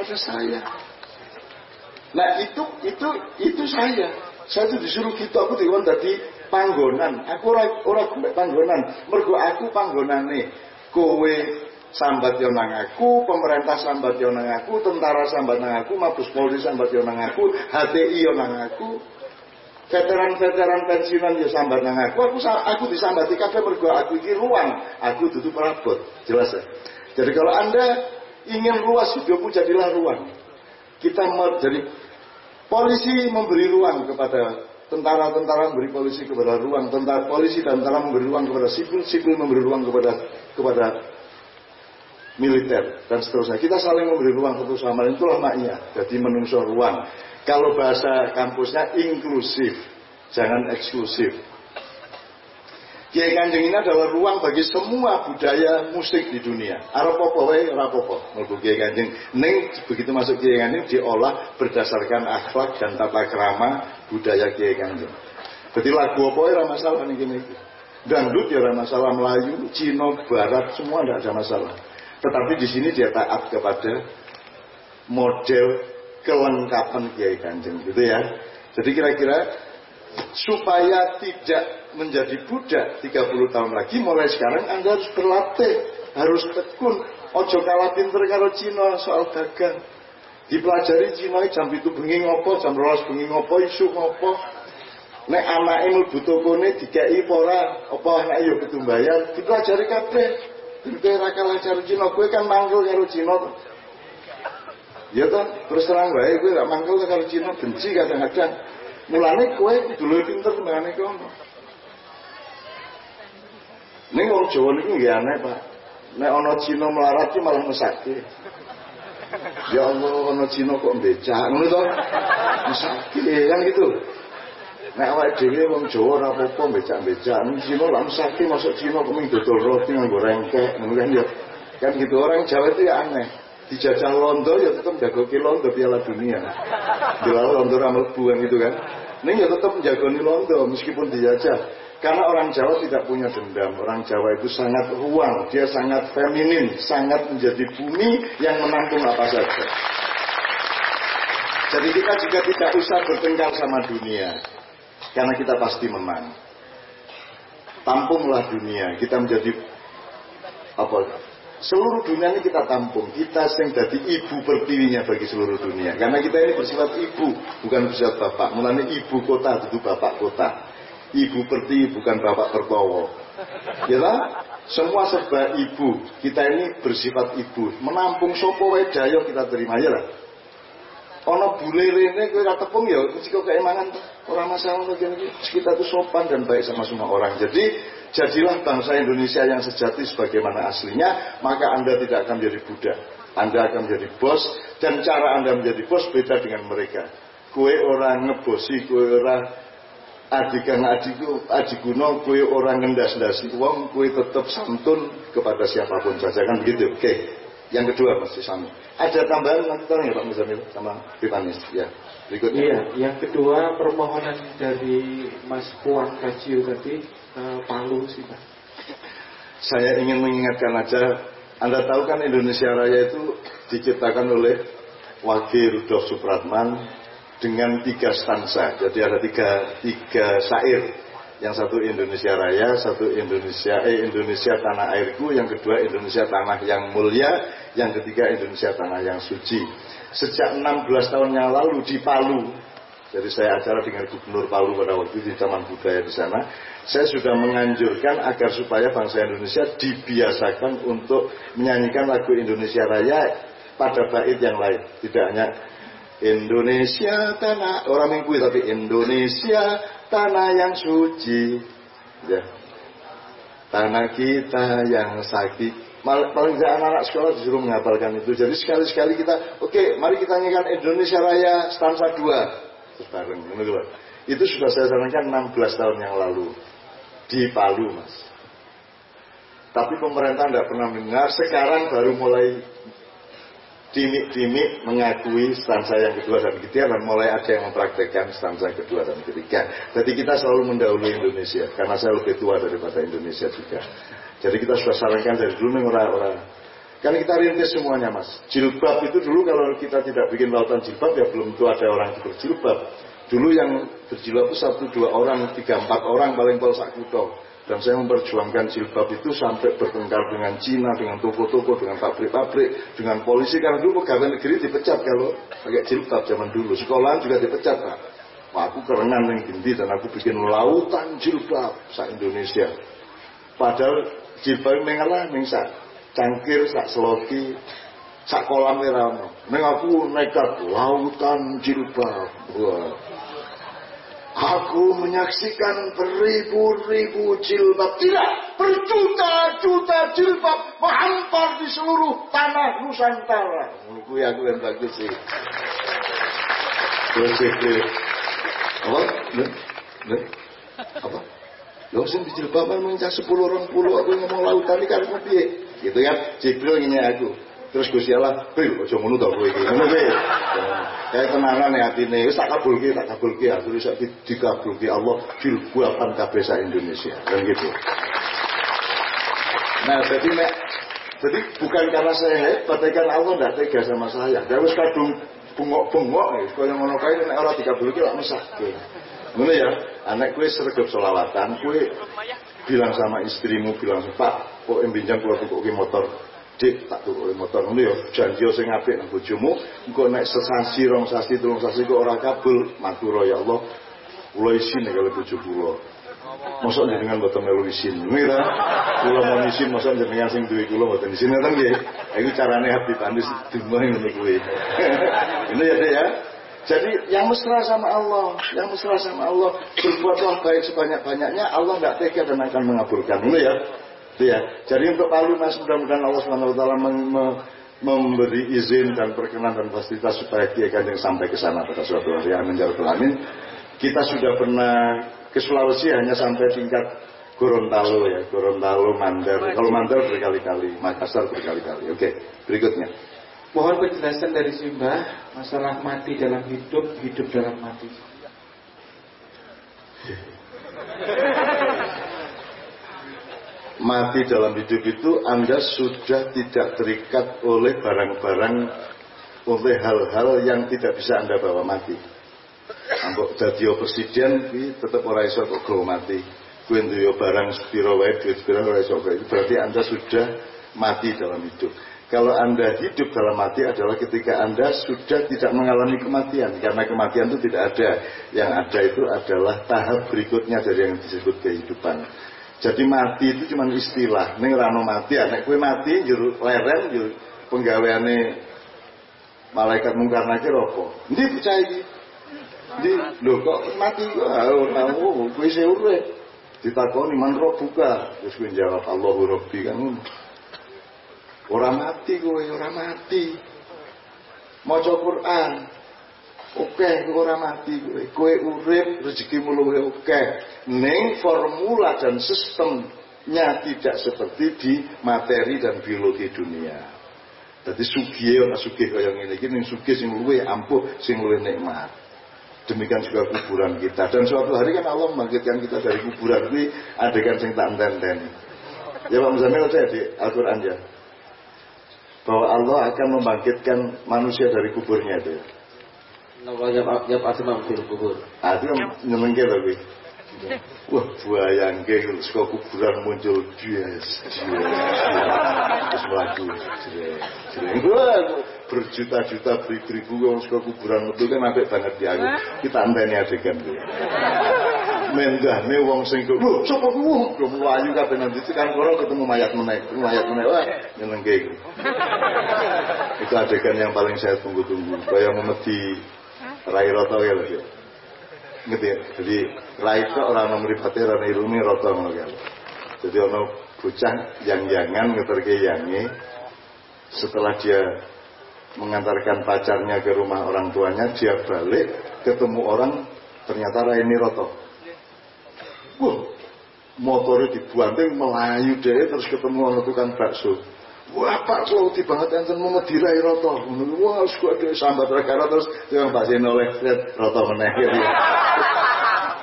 kepada saya. Nah itu itu itu saya. Saya itu disuruh gitu aku dikon tadi panggonan. Aku ora ora panggonan. Mergo aku panggonane. Kowe sambat yo nang aku, pemerintah sambat yo nang aku, tentara sambat nang aku, Mabes Polri sambat yo nang aku, HTI yo nang aku. Veteran-veteran pensiunan yo sambat nang aku, aku aku disambati kabeh mergo aku iki ruang, aku tutup perabot. Jelas ya? Jadi kalau Anda ingin luas hidupmu jadilah ruang. Kita mau jadi polisi memberi ruang kepada tentara-tentara memberi polisi kepada ruang, tentara polisi dan tentara memberi ruang kepada sipil, sipil memberi ruang kepada kepada militer dan seterusnya. Kita saling memberi ruang satu sama lain itulah maknya. Jadi menungso ruang. Kalau bahasa kampusnya inklusif, jangan eksklusif. Kiai Kanjeng ini adalah ruang bagi semua budaya musik di dunia. Arapopo wae rapopo. Mulku Kiai Kanjeng ning begitu masuk Kiai Kanjeng diolah berdasarkan akhlak dan tata krama budaya Kiai Kanjeng. Berarti lagu apa ora masalah nih gini. Dangdut ya ora masalah Melayu, Cina, Barat semua tidak ada masalah. Tetapi di sini dia taat kepada model kelengkapan Kiai Kanjeng gitu ya. Jadi kira-kira supaya tidak menjadi budak 30 tahun lagi mulai sekarang Anda harus berlatih harus tekun. Ojo kalah pinter karo Cina soal dagang. Dipelajari Cina jam itu bengi ngopo jam rolas bengi ngopo isu ngopo. Nek anak mlebu tokone dikei pora apa anak yo kudu bayar dipelajari kabeh. Kowe ra kalah Cina, kowe kan manggil karo Cina Ya kan, terus terang bae kowe gak manggil karo Cina benci kadang-kadang. Mulane kowe kudu luwih pinter timbangane kono. Ning wong Jawa niku nggih aneh, Pak. Nek ana Cina melarat ki malah mesake. Ya Allah, ana Cina kok becak ngono to. Mesake kan gitu. Nek awake Jawa ora apa-apa becak-becak, Cina lah mesake masuk Cina kok dodol roti nganggo rengkek, ngono kan ya. Kan gitu orang Jawa itu ya aneh. Dijajah Londo ya tetap jago Londo Piala Dunia. Bila Londo ramal buang gitu kan. Ning ya tetap menjagoni Londo meskipun dijajah. Karena orang Jawa tidak punya dendam. Orang Jawa itu sangat ruang, dia sangat feminin, sangat menjadi bumi yang menampung apa saja. Jadi kita juga tidak usah bertengkar sama dunia, karena kita pasti menang. Tampunglah dunia, kita menjadi apa? Seluruh dunia ini kita tampung. Kita sing jadi ibu pertiwinya bagi seluruh dunia. Karena kita ini bersifat ibu, bukan bersifat bapak. Mulanya ibu kota itu bapak kota ibu perti bukan bapak tertawa. Ya lah, semua serba ibu. Kita ini bersifat ibu. Menampung sopo wae dayo kita terima ya lah. Ono bule rene kowe ora tepung ya mesti kok keimangan orang masalah. Kita tuh sopan dan baik sama semua orang. Jadi jadilah bangsa Indonesia yang sejati sebagaimana aslinya, maka Anda tidak akan menjadi budak. Anda akan menjadi bos dan cara Anda menjadi bos beda dengan mereka. Kue orang ngebosi, kue orang adikan adiku adiguno kue orang ngendas-ndasi uang kue tetap santun kepada siapa pun saja. Kan begitu? Oke. Yang kedua masih sama ada tambahan nanti ya Pak Muzamil sama Pipanis ya berikutnya. Iya yang kedua permohonan dari Mas Puan Kaciu tadi uh, Palu sih Pak saya ingin mengingatkan aja anda tahu kan Indonesia Raya itu diciptakan oleh Wakil Rudolf Supratman dengan tiga stansa. Jadi ada tiga, tiga syair. Yang satu Indonesia Raya, satu Indonesia eh Indonesia tanah airku, yang kedua Indonesia tanah yang mulia, yang ketiga Indonesia tanah yang suci. Sejak 16 tahun yang lalu di Palu, jadi saya acara dengan Gubernur Palu pada waktu itu di Taman Budaya di sana, saya sudah menganjurkan agar supaya bangsa Indonesia dibiasakan untuk menyanyikan lagu Indonesia Raya pada bait yang lain, tidak hanya Indonesia tanah orang minggu tapi Indonesia tanah yang suci. Ya. Tanah kita yang sakit paling tidak anak-anak sekolah disuruh menghafalkan itu. Jadi sekali-sekali kita oke mari kita nyanyikan Indonesia Raya stansa 2 terus bareng itu sudah saya sarankan 16 tahun yang lalu. Di Palu mas. Tapi pemerintah tidak pernah mendengar. Sekarang baru mulai dimik-dimik mengakui stansa yang kedua dan ketiga dan mulai ada yang mempraktekkan stansa kedua dan ketiga. Jadi kita selalu mendahului Indonesia karena saya lebih tua daripada Indonesia juga. Jadi kita sudah sarankan dari dulu orang-orang Kan kita rintis semuanya mas. Jilbab itu dulu kalau kita tidak bikin lautan jilbab ya belum tentu ada orang yang berjilbab. Dulu yang berjilbab itu satu dua orang, tiga empat orang paling paling sakuto. Dan saya memperjuangkan jilbab itu sampai bertengkar dengan Cina, dengan toko-toko, dengan pabrik-pabrik, dengan polisi. Karena dulu pegawai negeri dipecat kalau pakai jilbab zaman dulu. Sekolah juga dipecat pak. Wah, aku kerengan yang gini dan aku bikin lautan jilbab sa Indonesia. Padahal jilbab mengalah sak cangkir sak seloki sak kolam ramo. Neng aku nekat lautan jilbab. Aku menyaksikan beribu-ribu jilbab. Tidak, berjuta-juta jilbab menghampar di seluruh tanah Nusantara. Menurutku ya aku yang bagus sih. Terus apa? Nih, apa? Lo sing di jilbab memang sepuluh orang puluh aku ngomong lautan ini kan piye? Gitu ya, Jibril ini aku. Terus Gusti Allah, "Bil, aja ngono to kowe iki." Ngono kuwi. Kayak tenanan ya atine, wis tak kabulke, tak kabulke, aku iso dikabulke Allah jilbaban kabeh sak Indonesia. Kan gitu. Nah, jadi nek jadi bukan karena saya hebat, tapi karena Allah tidak tega sama saya. Dia wis kadung bungok-bungok nih, kaya ngono kae nek ora dikabulke lak mesake. Ngono ya, anak kue sergap solawatan, kue bilang sama istrimu, bilang, Pak, kok embinjang keluar tuku motor dik tak tuku motor ngono ya janji sing apik nang bojomu engko nek sesasi rong sasi telung sasi kok ora kabul matur ya Allah kula isin kalau bojo kula Mosok jenengan mboten melu isin. Mira, kula mau isin mosok jenengan sing duwe kula mboten isin ngoten nggih. Iku carane Habib Andis dungo ngono kuwi. Ini ya ya. Jadi yang mesra sama Allah, yang mesra sama Allah, berbuatlah baik sebanyak-banyaknya, Allah tidak tega dan akan mengabulkan. Ini ya. Ya, jadi untuk Palu Mas mudah-mudahan Allah SWT memberi izin dan perkenan dan fasilitas supaya Kiai Kanjeng sampai ke sana pada suatu hari. Amin ya Alamin. Kita sudah pernah ke Sulawesi hanya sampai tingkat Gorontalo ya, Gorontalo, Mandar. Kalau Mandar berkali-kali, Makassar berkali-kali. Oke, berikutnya. Mohon penjelasan dari Simbah masalah mati dalam hidup, hidup dalam mati. mati dalam hidup itu Anda sudah tidak terikat oleh barang-barang oleh hal-hal yang tidak bisa Anda bawa mati. Ambok dadi presiden kuwi tetep ora iso kok mati. Kuwi barang sepiro wae duit sepiro ora iso Berarti Anda sudah mati dalam hidup. Kalau Anda hidup dalam mati adalah ketika Anda sudah tidak mengalami kematian. Karena kematian itu tidak ada. Yang ada itu adalah tahap berikutnya dari yang disebut kehidupan. Jadi mati itu cuma istilah. Ning rano mati, anak kue mati juru leren juru penggaweane malaikat mungkar nakir apa? Ndi percaya iki? Ndi lho kok mati ora oh, kowe isih urip. Ditakoni man buka, terus kowe jawab Allahu Rabbi kan Orang mati kowe, ora mati. Maca Quran, Oke, kowe ora mati kowe. Kowe urip rezekimu luwih oke. Ning formula dan sistemnya tidak seperti di materi dan biologi dunia. Jadi sugih ora sugih kaya ngene iki ning sugih sing luwih ampuh, sing luwih nikmat. Demikian juga kuburan kita. Dan suatu hari kan Allah membangkitkan kita dari kuburan ini adegan sing tak enten Ya Pak Muzamil saya di Al-Quran ya. Bahwa Allah akan membangkitkan manusia dari kuburnya itu ya. Ah, itu nyenengke to kuwi. Wah, bayangke saka kuburan muncul bias. Terus. Wah, berjuta-juta beribu-ribu wong saka kuburan metu kan apik banget ya. Kita anteni adegan kuwi. Menggahne wong sing kok, lho sapa kuwi? Kok mlayu kabeh nang kan karo ketemu mayat meneh. Mayat meneh wah nyenengke iku. Itu adegan yang paling saya tunggu-tunggu. Kayak memedi rai roto ya lho ya. Ngerti ya? Jadi rai itu orang nomripati orang irumi roto ngono ya. Jadi ono bocah yang jangan ngeterke yangi setelah dia mengantarkan pacarnya ke rumah orang tuanya dia balik ketemu orang ternyata ini roto wah motornya dibuanting melayu deh terus ketemu orang tukang bakso Wah Pak Klauti banget enten mau medirai roto. Wah suka dia sambat rekara terus yang Zeno oleh lihat roto meneh ya.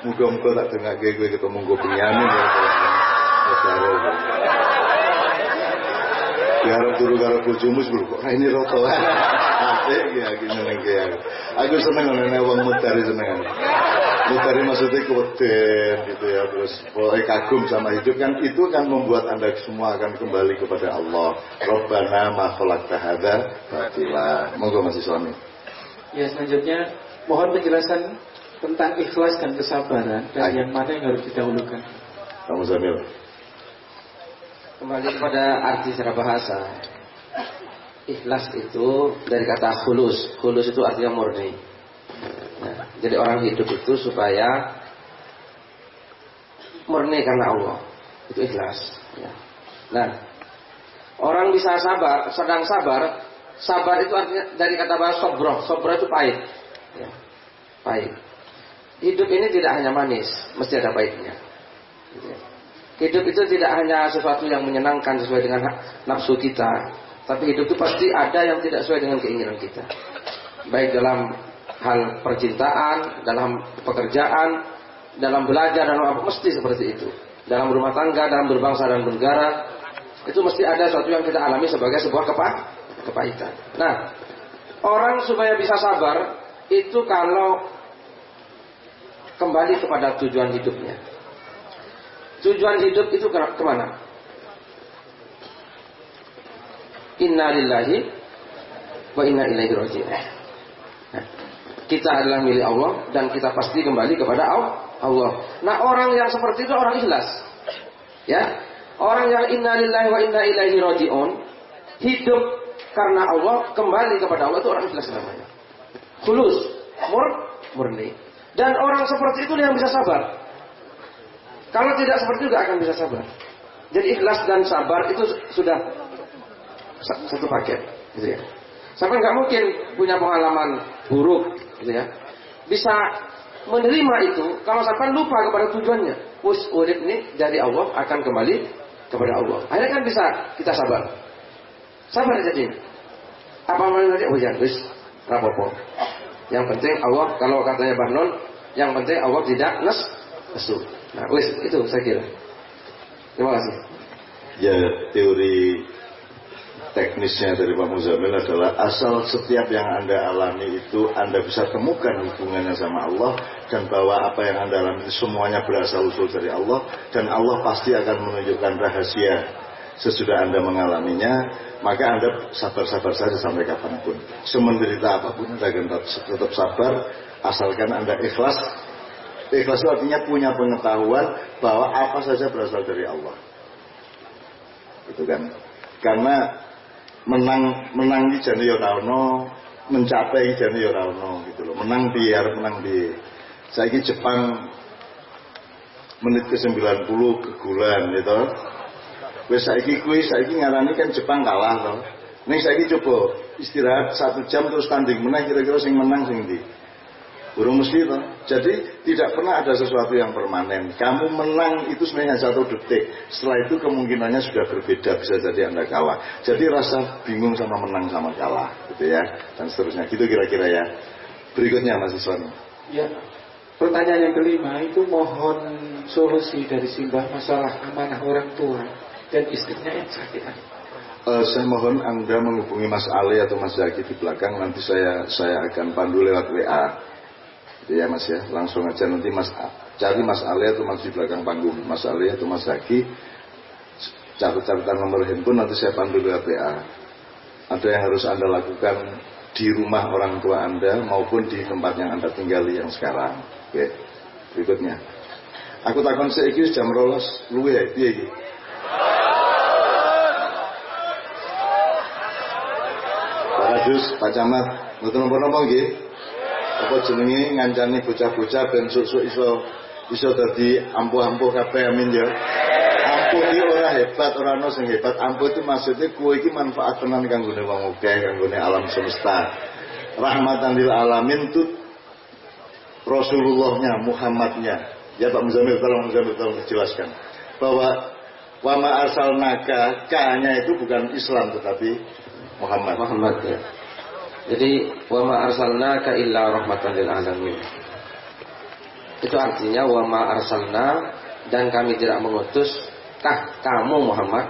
Muga-muga tak dengar gue ketemu gue penyanyi ya. biar turu karo bojomu sebelum kok ini roto asik ya gini nengke aku aku seneng nene wong mudari seneng mudari maksudnya keweden gitu ya terus pokoknya kagum sama hidup kan itu kan membuat anda semua akan kembali kepada Allah Rabbana ma hadza batila monggo masih suami Ya selanjutnya mohon penjelasan tentang ikhlas dan kesabaran dan yang mana yang harus didahulukan. kamu Zamil Kembali kepada arti secara bahasa. Ikhlas itu dari kata khulus. Khulus itu artinya murni. Jadi orang hidup itu supaya murni karena Allah. Itu ikhlas. Ya. Nah, orang bisa sabar, sedang sabar. Sabar itu artinya dari kata bahasa sobro. Sobro itu pahit. Ya. Pahit. Hidup ini tidak hanya manis, mesti ada pahitnya. Gitu ya. Hidup itu tidak hanya sesuatu yang menyenangkan sesuai dengan nafsu kita, tapi hidup itu pasti ada yang tidak sesuai dengan keinginan kita. Baik dalam hal percintaan, dalam pekerjaan, dalam belajar, dalam apa mesti seperti itu. Dalam rumah tangga, dalam berbangsa dan bernegara, itu mesti ada sesuatu yang kita alami sebagai sebuah kepa kepahitan. Nah, orang supaya bisa sabar itu kalau kembali kepada tujuan hidupnya. Tujuan hidup itu ke ke mana? Inna lillahi wa inna ilaihi raji'un. Kita adalah milik Allah dan kita pasti kembali kepada Allah. Nah, orang yang seperti itu orang ikhlas. Ya. Orang yang inna lillahi wa inna ilaihi raji'un hidup karena Allah, kembali kepada Allah itu orang ikhlas namanya. Tulus, mur, murni. Dan orang seperti itu yang bisa sabar. Kalau tidak seperti itu gak akan bisa sabar. Jadi ikhlas dan sabar itu sudah satu paket, gitu ya. Sampai nggak mungkin punya pengalaman buruk, gitu ya. Bisa menerima itu kalau sampai lupa kepada tujuannya. Us urip ini dari Allah akan kembali kepada Allah. Akhirnya kan bisa kita sabar. Sabar jadi. Apa namanya tadi? Oh ya, wis rapopo. Yang penting Allah kalau katanya Bahnon, yang penting Allah tidak nes nesu. Nah, wis itu saya kira. Terima kasih. Ya, teori teknisnya dari Pak Muzamil adalah asal setiap yang Anda alami itu Anda bisa temukan hubungannya sama Allah dan bahwa apa yang Anda alami itu semuanya berasal usul dari Allah dan Allah pasti akan menunjukkan rahasia sesudah Anda mengalaminya. Maka Anda sabar-sabar saja sampai kapan pun. Semenderita apa pun Anda akan tetap sabar asalkan Anda ikhlas. Ikhlas itu artinya punya pengetahuan bahwa apa saja berasal dari Allah. Itu kan? Karena menang menang di jane yo mencapai jane yo gitu loh. Menang biar menang di. Saya ini Jepang menit ke 90 kegulan gitu wes saiki kuwi saiki ngarani kan Jepang kalah loh ning saiki coba istirahat satu jam terus tanding menang kira-kira sing menang sing di Burung itu. Jadi tidak pernah ada sesuatu yang permanen. Kamu menang itu sebenarnya satu detik. Setelah itu kemungkinannya sudah berbeda. Bisa jadi Anda kalah. Jadi rasa bingung sama menang sama kalah. Gitu ya. Dan seterusnya. Gitu kira-kira ya. Berikutnya Mas Iswan. Ya. Pertanyaan yang kelima itu mohon solusi dari Simbah masalah amanah orang tua dan istrinya yang sakit Uh, saya mohon Anda menghubungi Mas Ali atau Mas Zaki di belakang. Nanti saya saya akan pandu lewat WA ya mas ya. Langsung aja nanti mas cari mas Ali atau mas di belakang panggung. Mas Ali atau mas Zaki catat-catatan nomor handphone nanti saya pandu lewat WA ada yang harus anda lakukan di rumah orang tua anda maupun di tempat yang anda tinggali yang sekarang. Oke berikutnya. Aku takon seiki jam rolas. Luwe ya piye Pak Kadus, Pak Camat, betul nomor-nomor nggih? Apa jenenge ngancani bocah-bocah ben susuk iso iso dadi ampuh-ampuh kabeh amin ya. Ampuh iki ora hebat, ora ono sing hebat. Ampuh itu maksudnya kowe iki manfaat tenan kanggone wong akeh, alam semesta. Rahmatan lil alamin itu Rasulullahnya, Muhammadnya. Ya Pak Muzamil, tolong Muzamil tolong dijelaskan. Bahwa wama arsalnaka, K-nya itu bukan Islam tetapi Muhammad. Muhammad ya. Jadi wa ma arsalnaka illa rahmatan lil alamin. Itu artinya wa ma arsalna dan kami tidak mengutus kah kamu Muhammad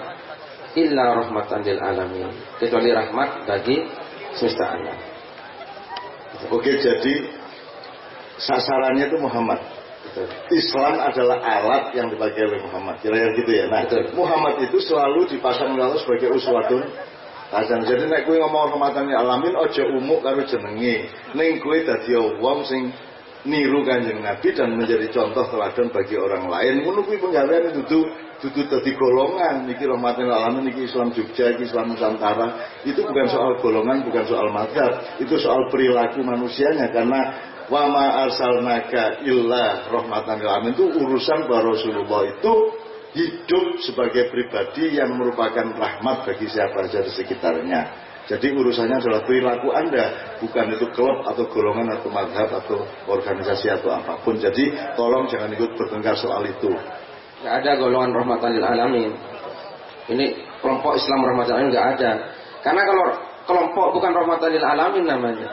illa rahmatan lil alamin. Kecuali rahmat bagi semesta alam. Oke, jadi sasarannya itu Muhammad. Islam adalah alat yang dipakai oleh Muhammad. Kira-kira gitu ya. Nah, Betul. Muhammad itu selalu dipasang Allah sebagai uswatun hasan. Jadi nek kowe ngomong rahmatan alamin aja umuk karo jenenge. Ning kowe dadi wong sing niru kanjeng Nabi dan menjadi contoh teladan bagi orang lain. Ngono kuwi penggawean dudu dudu dadi golongan niki rahmatan alamin niki Islam Jogja, iki Islam Nusantara. Itu bukan soal golongan, bukan soal mazhab. Itu soal perilaku manusianya karena wa ma arsalnaka illa rahmatan alamin itu urusan bahwa Rasulullah itu hidup sebagai pribadi yang merupakan rahmat bagi siapa saja di sekitarnya. Jadi urusannya adalah perilaku Anda, bukan itu klub atau golongan atau madhab atau organisasi atau apa pun. Jadi tolong jangan ikut bertengkar soal itu. Nggak ada golongan rahmatan lil alamin. Ini kelompok Islam rahmatan alamin nggak ada. Karena kalau kelompok bukan rahmatan lil alamin namanya.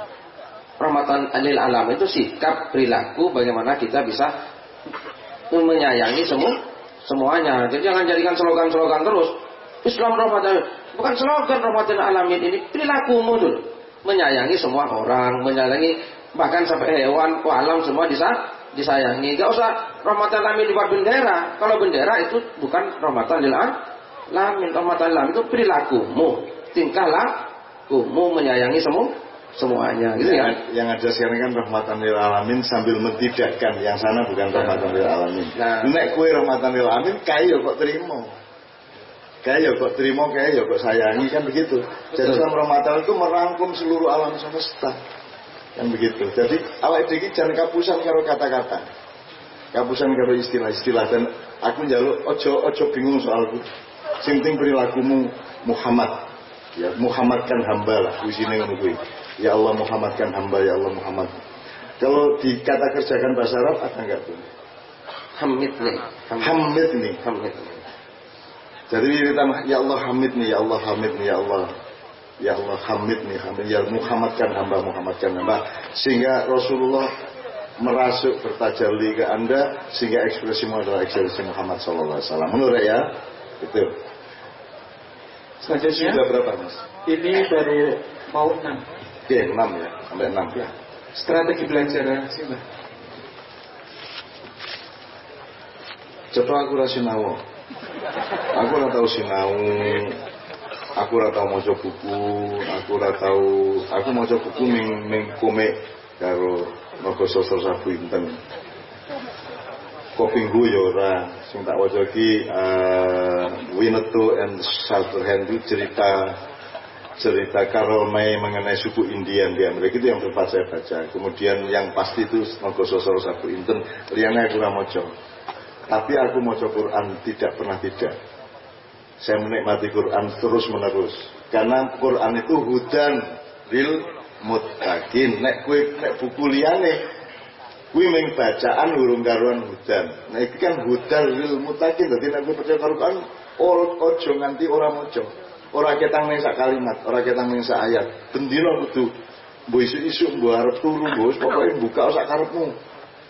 Rahmatan lil alamin itu sikap perilaku bagaimana kita bisa menyayangi semua semuanya. Jadi jangan jadikan slogan-slogan terus. Islam rahmatan bukan slogan rahmatan lil alamin ini perilakumu dulu. Menyayangi semua orang, menyayangi bahkan sampai hewan, alam semua bisa disayangi. Gak usah rahmatan lil alamin dibuat bendera. Kalau bendera itu bukan rahmatan lil alamin. Rahmatan lil alamin itu perilakumu, tingkah lakumu menyayangi semua semuanya gitu ya. Yang, yang ada sekarang kan rahmatan lil alamin sambil mentidakkan yang sana bukan rahmatan lil alamin. Nah. Nek kue rahmatan lil alamin kaya kok terima. Kaya kok terima, kaya kok sayangi kan begitu. Jadi. Islam rahmatan itu merangkum seluruh alam semesta. Kan begitu. Jadi awak iki jangan kapusan karo kata-kata. Kapusan karo istilah-istilah dan aku njaluk ojo ojo bingung soalku. Sing penting perilakumu Muhammad. Ya, Muhammadkan hamba lah, isine ngono kuwi. Ya Allah Muhammadkan hamba, ya Allah Muhammad. Kalau dikata kerjakan bahasa Arab ada enggak tuh? Hamid nih. Hamid nih. Hamid nih. Jadi wiritan ya Allah Hamid nih, ya Allah Hamid nih, ya Allah. Ya Allah Hamid nih, Hamid ya Muhammadkan hamba, Muhammadkan hamba. Sehingga Rasulullah merasuk bertajalli ke Anda sehingga ekspresimu adalah ekspresi Muhammad sallallahu alaihi wasallam. Menurut ya? Itu. Selanjutnya Sudah berapa, Mas? ini baru mau enam. Oke, 6 ya, sampai 6 ya. Strategi belajar Simbah. Coba aku ra sinau. Aku ora tau sinau. Aku ora tau maca buku, aku ora tau aku maca buku ming ming komik karo Naga Sosro Sabu Inten. Kopinggu ya ora, sing tak waca iki eh, Winnetou and Sutherland cerita cerita Karol May mengenai suku Indian di Amerika itu yang sempat saya baca. Kemudian yang pasti itu Naga Sosro Sabu Inten, liyane aku ora maca. Tapi aku mau Quran tidak pernah tidak. Saya menikmati Quran terus menerus. Karena Quran itu hudan lil muttaqin. Nek kue nek buku liyane kuwi mung bacaan urung karuan hudan. Nah iki kan hudan lil muttaqin. Dadi nek kowe percaya Quran ora aja nganti ora maca. Ora ketang ning sak kalimat, ora ketang ning sak ayat. Bendina kudu mbok isuk-isuk mbok turu, mbok pokoke buka sak karepmu.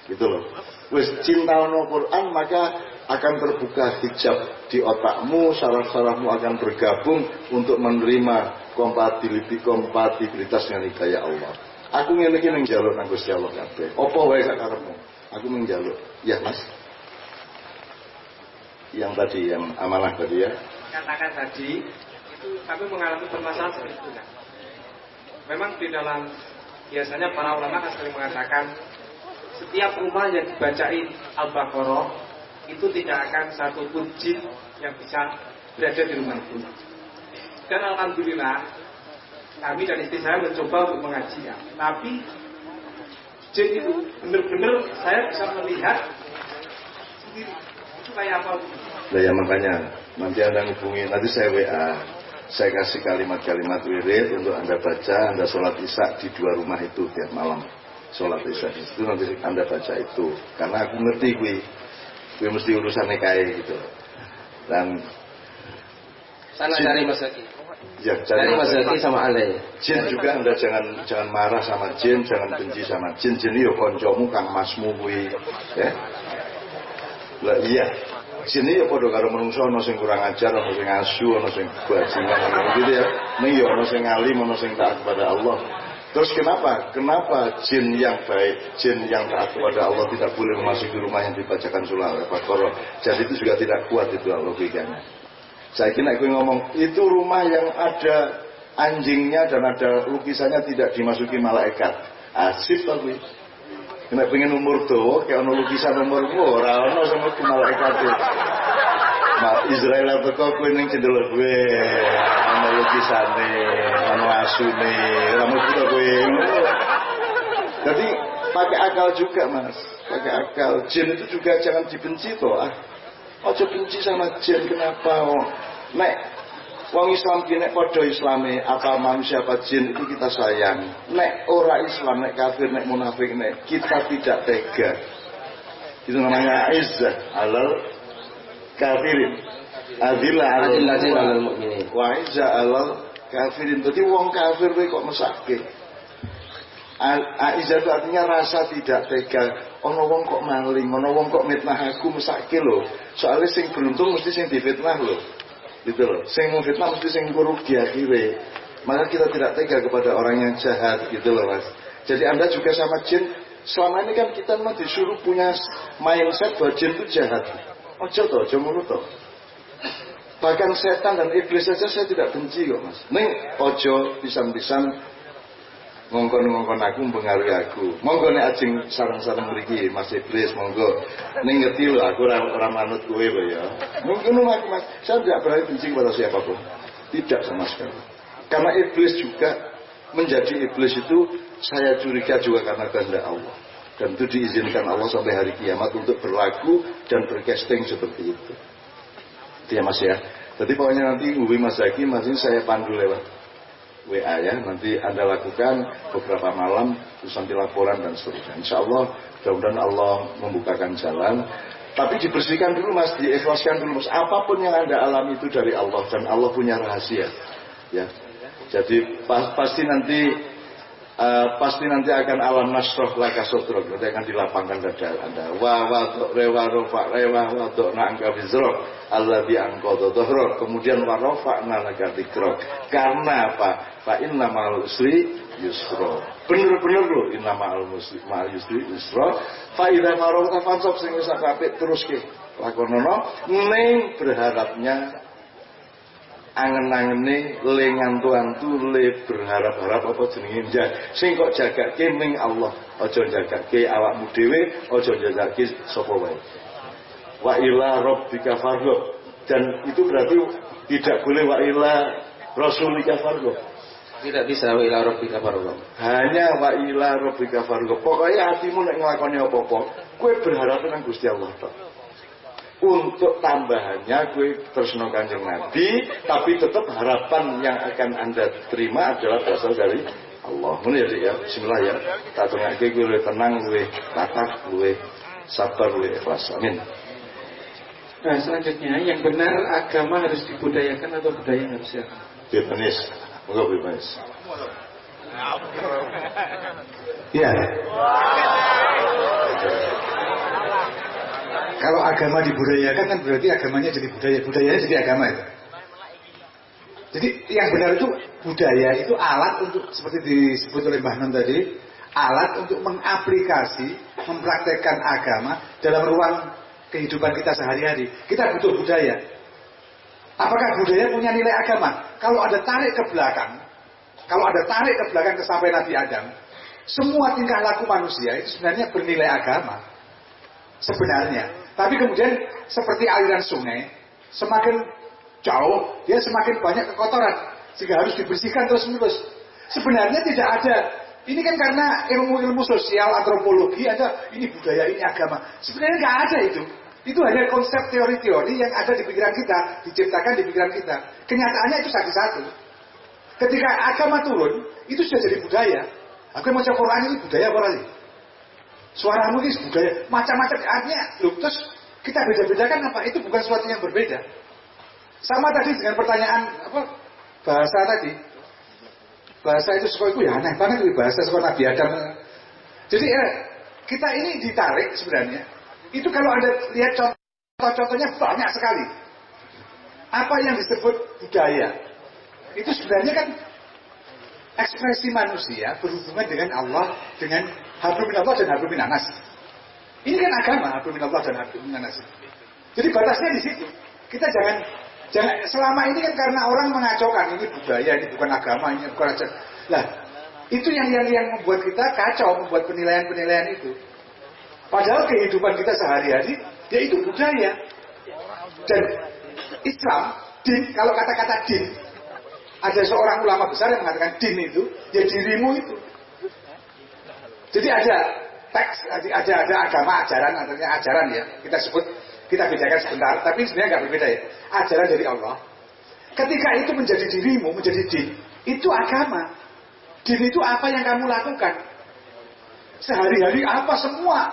Gitu loh. Wis cinta no Quran maka akan terbuka hijab di otakmu, saraf-sarafmu akan bergabung untuk menerima kompatibilitas kompatibilitas dengan hidayah Allah. Aku ngene iki ning njaluk nang Gusti Allah kabeh. Apa wae. Aku ning njaluk. Ya, Mas. Yang tadi yang amanah tadi ya. katakan tadi itu kami mengalami permasalahan seperti itu kan. Memang di dalam biasanya para ulama kan sering mengatakan setiap rumah yang dibacain Al-Baqarah itu tidak akan satu pun jin yang bisa berada di rumah itu. Dan alhamdulillah kami dan istri saya mencoba untuk mengaji ya. Tapi jin itu benar-benar saya bisa melihat sendiri itu kayak apa Nah ya makanya nanti anda hubungi nanti saya WA saya kasih kalimat-kalimat wirid untuk anda baca anda sholat isya di dua rumah itu tiap malam sholat isya itu nanti anda baca itu karena aku ngerti gue gue mesti urusan kayak gitu dan Sana Jin. cari Mas Zaki. ya Cari Mas Zaki sama Ale. Jin juga anda jangan jangan marah sama jin, jangan benci sama jin. Jin yo koncomu kang masmu kuwi, ya. Lah iya. Jin ya padha karo menungso ana sing kurang ajar, ana sing asu, ana sing bajingan gitu ya. Ning ya ana sing alim, ana sing taat kepada Allah. Terus kenapa? Kenapa jin yang baik, jin yang taat kepada Allah tidak boleh memasuki rumah yang dibacakan surah Al-Baqarah? Jadi itu juga tidak kuat itu logikanya. Saya kira aku ngomong, itu rumah yang ada anjingnya dan ada lukisannya tidak dimasuki malaikat. Asif tapi. Kena pengen umur tuh, kayak ono lukisan umur ora ono sama ke malaikat itu. Ma Israel kok kowe ning cendela gue ana lukisane, ana asune, ora mesti kowe. Jadi pakai akal juga mas, pakai akal. Jin itu juga jangan dibenci toh. Ah. Ojo benci sama jin kenapa? Oh. Nek wong Islam ki nek padha islame apa manusia apa jin itu kita sayang. Nek ora Islam, nek kafir, nek munafik, nek kita tidak tega. Itu namanya izzah alal kafirin. Adillah alal mu'minin. mu'minin. Wa izzah alal kafirin. Jadi wong kafir kowe kok mesake. Aizah itu artinya rasa tidak tega. Ono wong kok maling, ono wong kok mitnah aku mesake lho. Soalnya sing beruntung mesti sing difitnah lho. Gitu loh. Sing fitnah mesti sing rugi akhirnya. Maka kita tidak tega kepada orang yang jahat gitu loh Mas. Jadi Anda juga sama jin selama ini kan kita memang disuruh punya mindset bahwa jin itu jahat. Ojo toh, ojo toh. Bahkan setan dan iblis saja saya tidak benci kok mas. Ning ojo pisan-pisan ngongkon-ngongkon aku mempengaruhi aku. Monggo nek ajeng sarang-sarang mriki Mas Iblis monggo. Ning ngerti lho aku ora ora manut kowe lho ya. Mungkin aku Mas, saya tidak berani benci kepada siapa pun. Tidak sama sekali. Karena iblis juga menjadi iblis itu saya curiga juga karena kehendak Allah. Dan itu diizinkan Allah sampai hari kiamat untuk berlaku dan bercasting seperti itu. Itu ya Mas ya. Jadi pokoknya nanti Ubi Mas Zaki, Mas ini saya pandu lewat WA ya. Nanti anda lakukan beberapa malam terus nanti laporan dan seterusnya. Insya Allah mudah-mudahan Allah membukakan jalan. Tapi dibersihkan dulu mas. Diikhlaskan dulu mas. Apa pun yang anda alami itu dari Allah. Dan Allah punya rahasia. Ya. Jadi pas, pasti nanti Uh, pasti nanti akan alam nasroh laka sodrok nanti akan dilapangkan dada anda. Wa wa do rewa rofa rewa wa do na angka bizro Allah di angko dohro kemudian wa rofa na laka dikro karena apa? Fa inna ma'al usri yusro. Bener-bener loh inna ma'al musri ma'al yusri yusro. Fa idha farota fansop sing apik terus ke lakonono ning berharapnya angen-angene le ngantu-antu le berharap-harap apa jenenge? Njak sing kok jagake ming Allah. Aja jagake awakmu dhewe aja jagake sapa wae. Wa ila rabbika farghab dan itu berarti tidak boleh wa ila rasulika farghab Tidak bisa wa ila rabbika farghab. hanya wa ila rabbika farghab pokoknya hatimu nek nglakoni apa-apa kowe berharap nang Gusti Allah tok untuk tambahannya gue tresno kanjeng Nabi tapi tetap harapan yang akan anda terima adalah berasal dari Allah. Ini ya, ya? Bismillah ya. Tak tengah gue gue tenang gue tatap gue sabar gue ikhlas. Amin. Nah selanjutnya yang benar agama harus dibudayakan atau budaya yang harus siap. Bebanis Enggak bebanis Ya. Kalau agama dibudayakan kan berarti agamanya jadi budaya, budayanya jadi agama itu. Jadi yang benar itu budaya itu alat untuk seperti disebut oleh Mbah Nun tadi, alat untuk mengaplikasi, mempraktekkan agama dalam ruang kehidupan kita sehari-hari. Kita butuh budaya. Apakah budaya punya nilai agama? Kalau ada tarik ke belakang, kalau ada tarik ke belakang ke sampai Nabi Adam, semua tingkah laku manusia itu sebenarnya bernilai agama. Sebenarnya. Tapi kemudian seperti aliran sungai, semakin jauh, dia semakin banyak kekotoran. Sehingga harus dibersihkan terus-menerus. Sebenarnya tidak ada. Ini kan karena ilmu-ilmu sosial, antropologi, ada ini budaya, ini agama. Sebenarnya nggak ada itu. Itu hanya konsep teori-teori yang ada di pikiran kita, diciptakan di pikiran kita. Kenyataannya itu satu-satu. Ketika agama turun, itu sudah jadi budaya. Aku mau Quran ini budaya apa lagi? Suaramu ini budaya, macam-macam artinya. Loh, terus kita beda-bedakan apa? Itu bukan sesuatu yang berbeda. Sama tadi dengan pertanyaan apa bahasa tadi. Bahasa itu sekolah itu ya aneh banget itu bahasa sekolah Nabi Adam. Jadi ya, kita ini ditarik sebenarnya. Itu kalau Anda lihat contoh contoh-contohnya banyak sekali. Apa yang disebut budaya? Itu sebenarnya kan ekspresi manusia berhubungan dengan Allah, dengan hablum Allah dan hablum anas. Ini kan agama hablum Allah dan hablum anas. Jadi batasnya di situ. Kita jangan jangan selama ini kan karena orang mengacaukan ini budaya, ini bukan agama, ini bukan aja. Lah, itu yang yang yang membuat kita kacau, membuat penilaian-penilaian itu. Padahal kehidupan kita sehari-hari ya itu budaya. Dan Islam, din, kalau kata-kata din, ada seorang ulama besar yang mengatakan din itu, ya dirimu itu. Jadi ada teks, ada ada agama ajaran, artinya ajaran ya. Kita sebut, kita bedakan sebentar, tapi sebenarnya nggak berbeda ya. Ajaran dari Allah. Ketika itu menjadi dirimu, menjadi din, itu agama. Din itu apa yang kamu lakukan. Sehari-hari apa semua,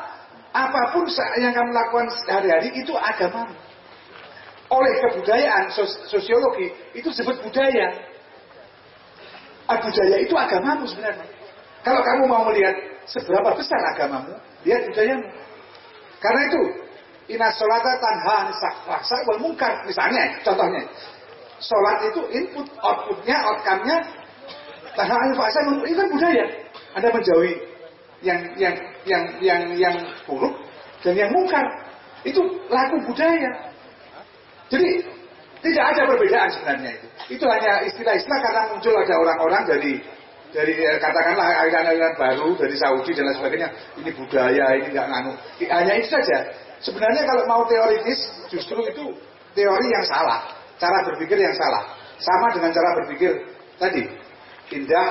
apa pun yang kamu lakukan sehari-hari itu agamamu. Oleh kebudayaan, sosiologi, itu disebut budaya. Budaya itu agamamu sebenarnya. Kalau kamu mau melihat seberapa besar agamamu, lihat budayamu. Karena itu, Inna sholata tanha nisakfasa wal mungkar. Misalnya, contohnya. Sholat itu input, outputnya, outcome-nya tanha nisakfasa itu kan budaya. Anda menjauhi yang yang yang yang yang buruk dan yang mungkar. Itu laku budaya. Jadi tidak ada perbedaan sebenarnya itu. Itu hanya istilah-istilah karena muncul ada orang-orang dari dari eh, katakanlah aliran-aliran baru dari Saudi dan lain sebagainya. Ini budaya, ini nggak nganu. Hanya itu saja. Sebenarnya kalau mau teoritis justru itu teori yang salah, cara berpikir yang salah. Sama dengan cara berpikir tadi. Indah,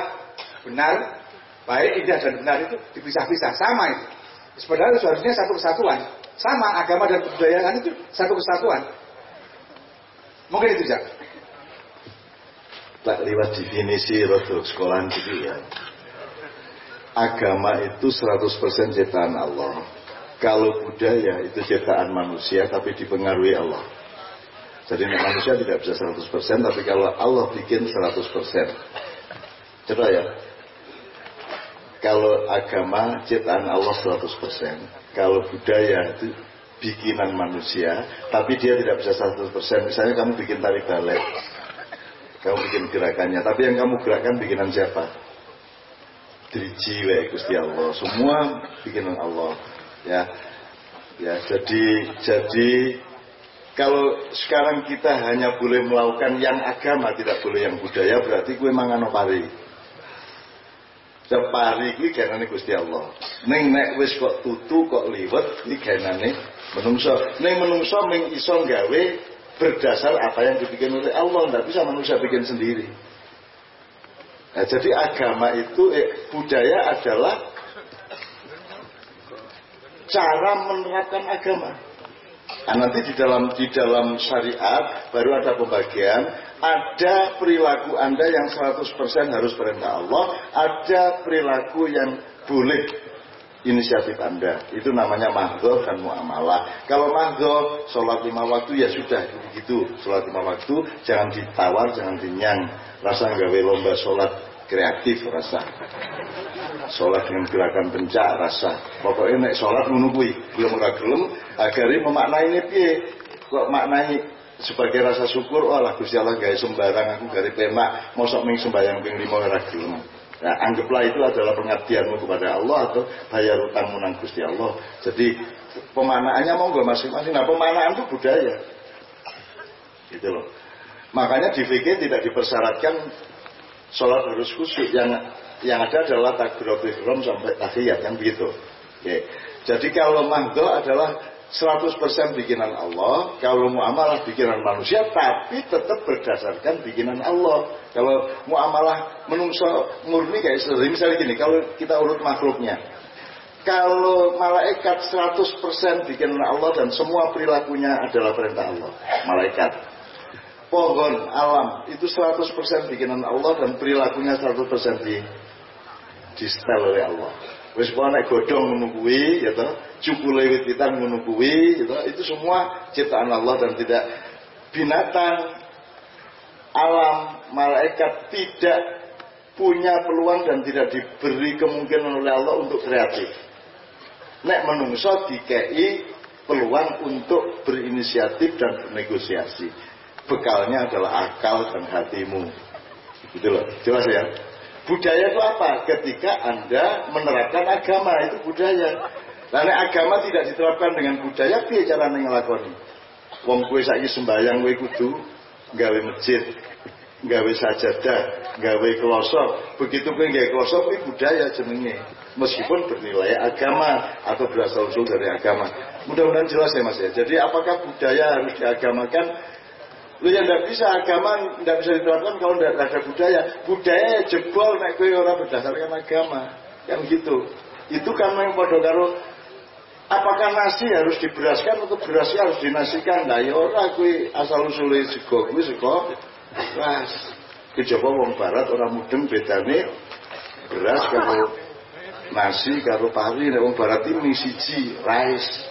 benar, baik, indah dan benar itu dipisah-pisah. Sama itu. Sebenarnya seharusnya satu kesatuan. Sama agama dan kebudayaan itu satu kesatuan. Mungkin itu Jack. Tak lewat definisi rodo sekolahan gitu ya. Agama itu 100% ciptaan Allah. Kalau budaya itu ciptaan manusia tapi dipengaruhi Allah. Jadi manusia tidak bisa 100% tapi kalau Allah bikin 100%. Coba ya. Kalau agama ciptaan Allah 100%. Kalau budaya itu bikinan manusia, tapi dia tidak bisa 100%. Misalnya kamu bikin tarik balik, kamu bikin gerakannya, tapi yang kamu gerakkan bikinan siapa? Driji wa Gusti Allah. Semua bikinan Allah. Ya. Ya, jadi jadi kalau sekarang kita hanya boleh melakukan yang agama, tidak boleh yang budaya, berarti gue mangano pari. Separi kuwi ganane Gusti Allah. Ning nek wis kok tutu kok liwet iki ganane menungso. Ning menungso ming iso gawe berdasar apa yang dibikin oleh Allah, tidak bisa manusia bikin sendiri. Nah, jadi agama itu eh, budaya adalah cara menerapkan agama. Nah, nanti di dalam di dalam syariat baru ada pembagian, ada perilaku Anda yang 100% harus perintah Allah, ada perilaku yang boleh inisiatif Anda. Itu namanya mahdoh dan muamalah. Kalau mahdoh, sholat lima waktu ya sudah begitu. Sholat lima waktu, jangan ditawar, jangan dinyang. Rasa gawe lomba sholat kreatif rasa. Sholat dengan gerakan pencak rasa. Pokoknya naik sholat menunggui. Belum ora gelem, agari memaknai ini piye. Kok maknai sebagai rasa syukur, oh lah Gusti Allah gawe sembarang aku gari pemak, mosok ming sembayang ping lima ora. Nah, anggaplah itu adalah pengabdianmu kepada Allah atau bayar utangmu nang Gusti Allah. Jadi pemaknaannya monggo masing-masing. Nah, pemaknaan itu budaya. Gitu loh. Makanya di fikih tidak dipersyaratkan sholat harus khusyuk. Yang yang ada adalah takbiratul ihram sampai tahiyat yang begitu. Oke. Jadi kalau mahdoh adalah 100% bikinan Allah, kalau muamalah bikinan manusia, tapi tetap berdasarkan bikinan Allah. Kalau muamalah menungso murni kayak sering, misalnya gini, kalau kita urut makhluknya, kalau malaikat 100% bikinan Allah dan semua perilakunya adalah perintah Allah, malaikat. Pohon, alam, itu 100% bikinan Allah dan perilakunya 100% di, di setel oleh Allah. Wis nek godhong ngono kuwi ya toh, cukule wit-witan ngono kuwi ya itu semua ciptaan Allah dan tidak binatang alam malaikat tidak punya peluang dan tidak diberi kemungkinan oleh Allah untuk kreatif. Nek menungso dikei peluang untuk berinisiatif dan bernegosiasi. Bekalnya adalah akal dan hatimu. Gitu loh, jelas ya. Budaya itu apa? Ketika Anda menerapkan agama, itu budaya. Karena agama tidak diterapkan dengan budaya, piye cara ngelakoni? Wong kue saiki sembayang kue kudu gawe masjid, gawe sajadah, gawe kelosok. Begitu kue gawe kelosok, itu budaya jenenge. Meskipun bernilai agama atau berasal usul dari agama. Mudah-mudahan jelas ya mas ya. Jadi apakah budaya harus diagamakan? Lu yang tidak bisa agama tidak bisa diterapkan kalau tidak ada budaya. Budaya jebol naik kue orang berdasarkan agama. Kan gitu. Itu kan yang pada karo apakah nasi harus diberaskan atau berasnya harus dinasikan? Nah ya ora kue asal usulnya sego kue sego beras. Kejaba wong barat orang mudeng bedane beras karo nasi karo pari nek wong barat mung siji rice.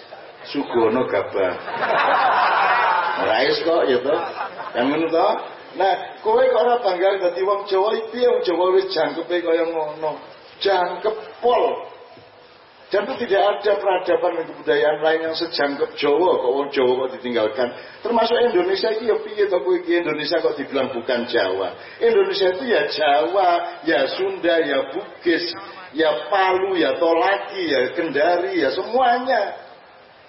Sugono gabah. Rice kok ya toh. Yang ngono toh. Nah, kowe kok ora bangga dadi wong Jawa iki piye wong Jawa wis jangkepe kaya ngono. Jangkep pol. Dan itu tidak ada peradaban dan kebudayaan lain yang sejangkep Jawa kok wong Jawa kok ditinggalkan. Termasuk Indonesia ini ya piye to kowe iki Indonesia kok dibilang bukan Jawa. Indonesia itu ya Jawa, ya Sunda, ya Bugis, ya Palu, ya Tolaki, ya Kendari, ya semuanya.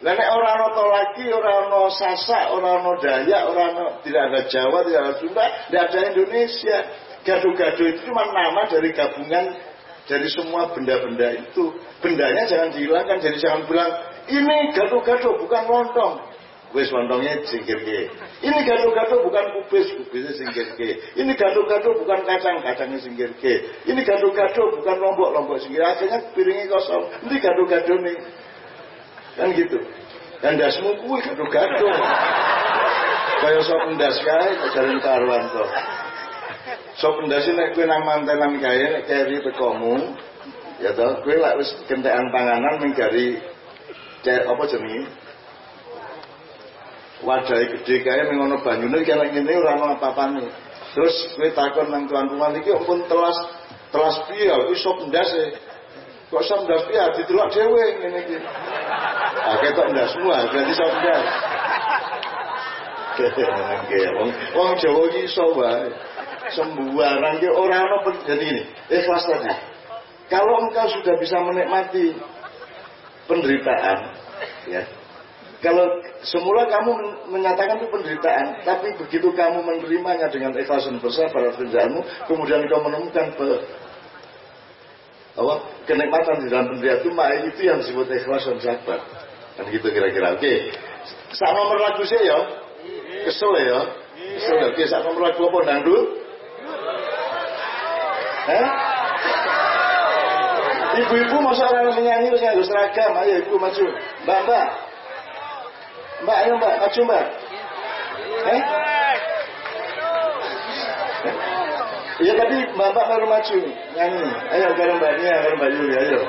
Lah nek ora ana Tolaki, ora ana Sasak, ora ana Dayak, ora ana tidak ada Jawa, tidak ada Sunda, tidak ada Indonesia. Gado-gado itu cuma nama dari gabungan dari semua benda-benda itu. Bendanya jangan dihilangkan, jadi jangan bilang ini gado-gado bukan lontong. Wes lontongnya singkirke. Ini gado-gado bukan kubis, kubisnya singkirke. Ini gado-gado bukan kacang, kacangnya singkirke. Ini gado-gado bukan lombok, lombok singkir. Akhirnya piringnya kosong. Ini gado-gado nih. Kan gitu. Dan dasmu kuwi gado-gado. Kaya sop ndas kae jalan karuan to. Sop ndas nek kowe nang mantenan kae keri tekomu, ya to, kowe lek wis kentekan panganan ning gari apa jenenge? Wadahe gede kae ning ana banyune iki nek ngene apa-apane. Terus kowe takon nang tuan rumah iki ampun telas telas sop ndas e. Kok sop ndas piye didelok dhewe ngene iki. Ah ketok ndas semua berarti sop ndas. Wong wong Jawa iki iso wae. Sembuaran ki ora ana jadi ini. Ikhlas saja. Kalau engkau sudah bisa menikmati penderitaan, ya. Kalau semula kamu menyatakan itu penderitaan, tapi begitu kamu menerimanya dengan ikhlas dan bersabar kerjaanmu, kemudian kau menemukan apa, kenikmatan di dalam penderitaan itu, maka itu yang disebut ikhlas dan sabar. Kan gitu kira-kira. Oke, sak nomor lagu saya ya, kesel ya, kesel ya. Oke, sak nomor lagu apa dangdut? Eh? Ibu-ibu masa orang menyanyi terus nganggo seragam, ayo ibu maju. Mbak, mbak. Mbak, ayo mbak, maju mbak. Eh? Iya tapi mbak mbak baru maju nyanyi. Ayo karo mbak Nia, karo mbak Yuli, ayo.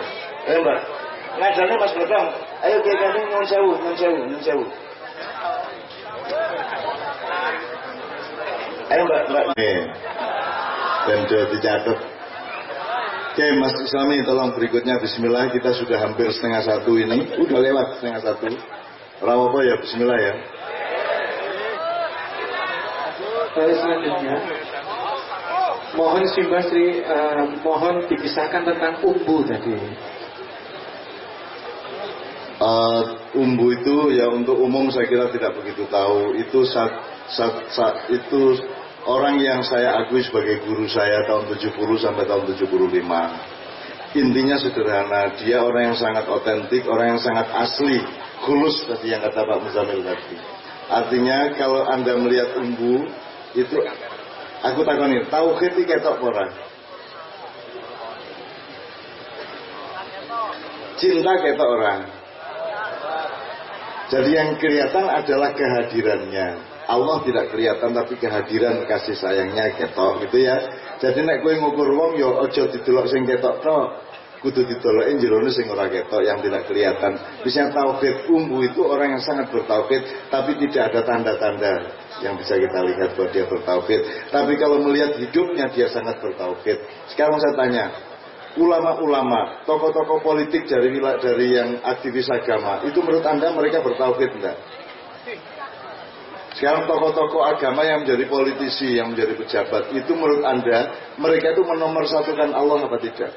Ayo mbak. Ngajarnya mas Betong. Ayo kayak kami nyun sewu, sewu. Ayo mbak, mbak. Nih. Dan sudah dicatat. Oke Mas Islami tolong berikutnya Bismillah kita sudah hampir setengah satu ini Udah lewat setengah satu Rawa ya Bismillah ya Baik selanjutnya Mohon Simbasri uh, Mohon dipisahkan tentang umbu tadi uh, Umbu itu ya untuk umum saya kira tidak begitu tahu Itu saat, saat, saat itu orang yang saya akui sebagai guru saya tahun 70 sampai tahun 75. Intinya sederhana, dia orang yang sangat otentik, orang yang sangat asli, hulus tadi yang kata Pak Muzamil tadi. Artinya kalau Anda melihat umbu, itu aku takoni, tauhid iki ketok ora? Cinta ketok orang. Jadi yang kelihatan adalah kehadirannya. Allah tidak kelihatan tapi kehadiran kasih sayangnya ketok gitu ya. Jadi nek kowe ngukur wong yo aja didelok sing ketok tok. Kudu ditolokin jerone sing ora ketok yang tidak kelihatan. Misalnya tauhid umbu itu orang yang sangat bertauhid tapi tidak ada tanda-tanda yang bisa kita lihat bahwa dia bertauhid. Tapi kalau melihat hidupnya dia sangat bertauhid. Sekarang saya tanya, ulama-ulama, tokoh-tokoh politik dari dari yang aktivis agama, itu menurut Anda mereka bertauhid enggak? Sekarang tokoh-tokoh agama yang menjadi politisi, yang menjadi pejabat, itu menurut Anda, mereka itu menomorsatukan Allah apa tidak?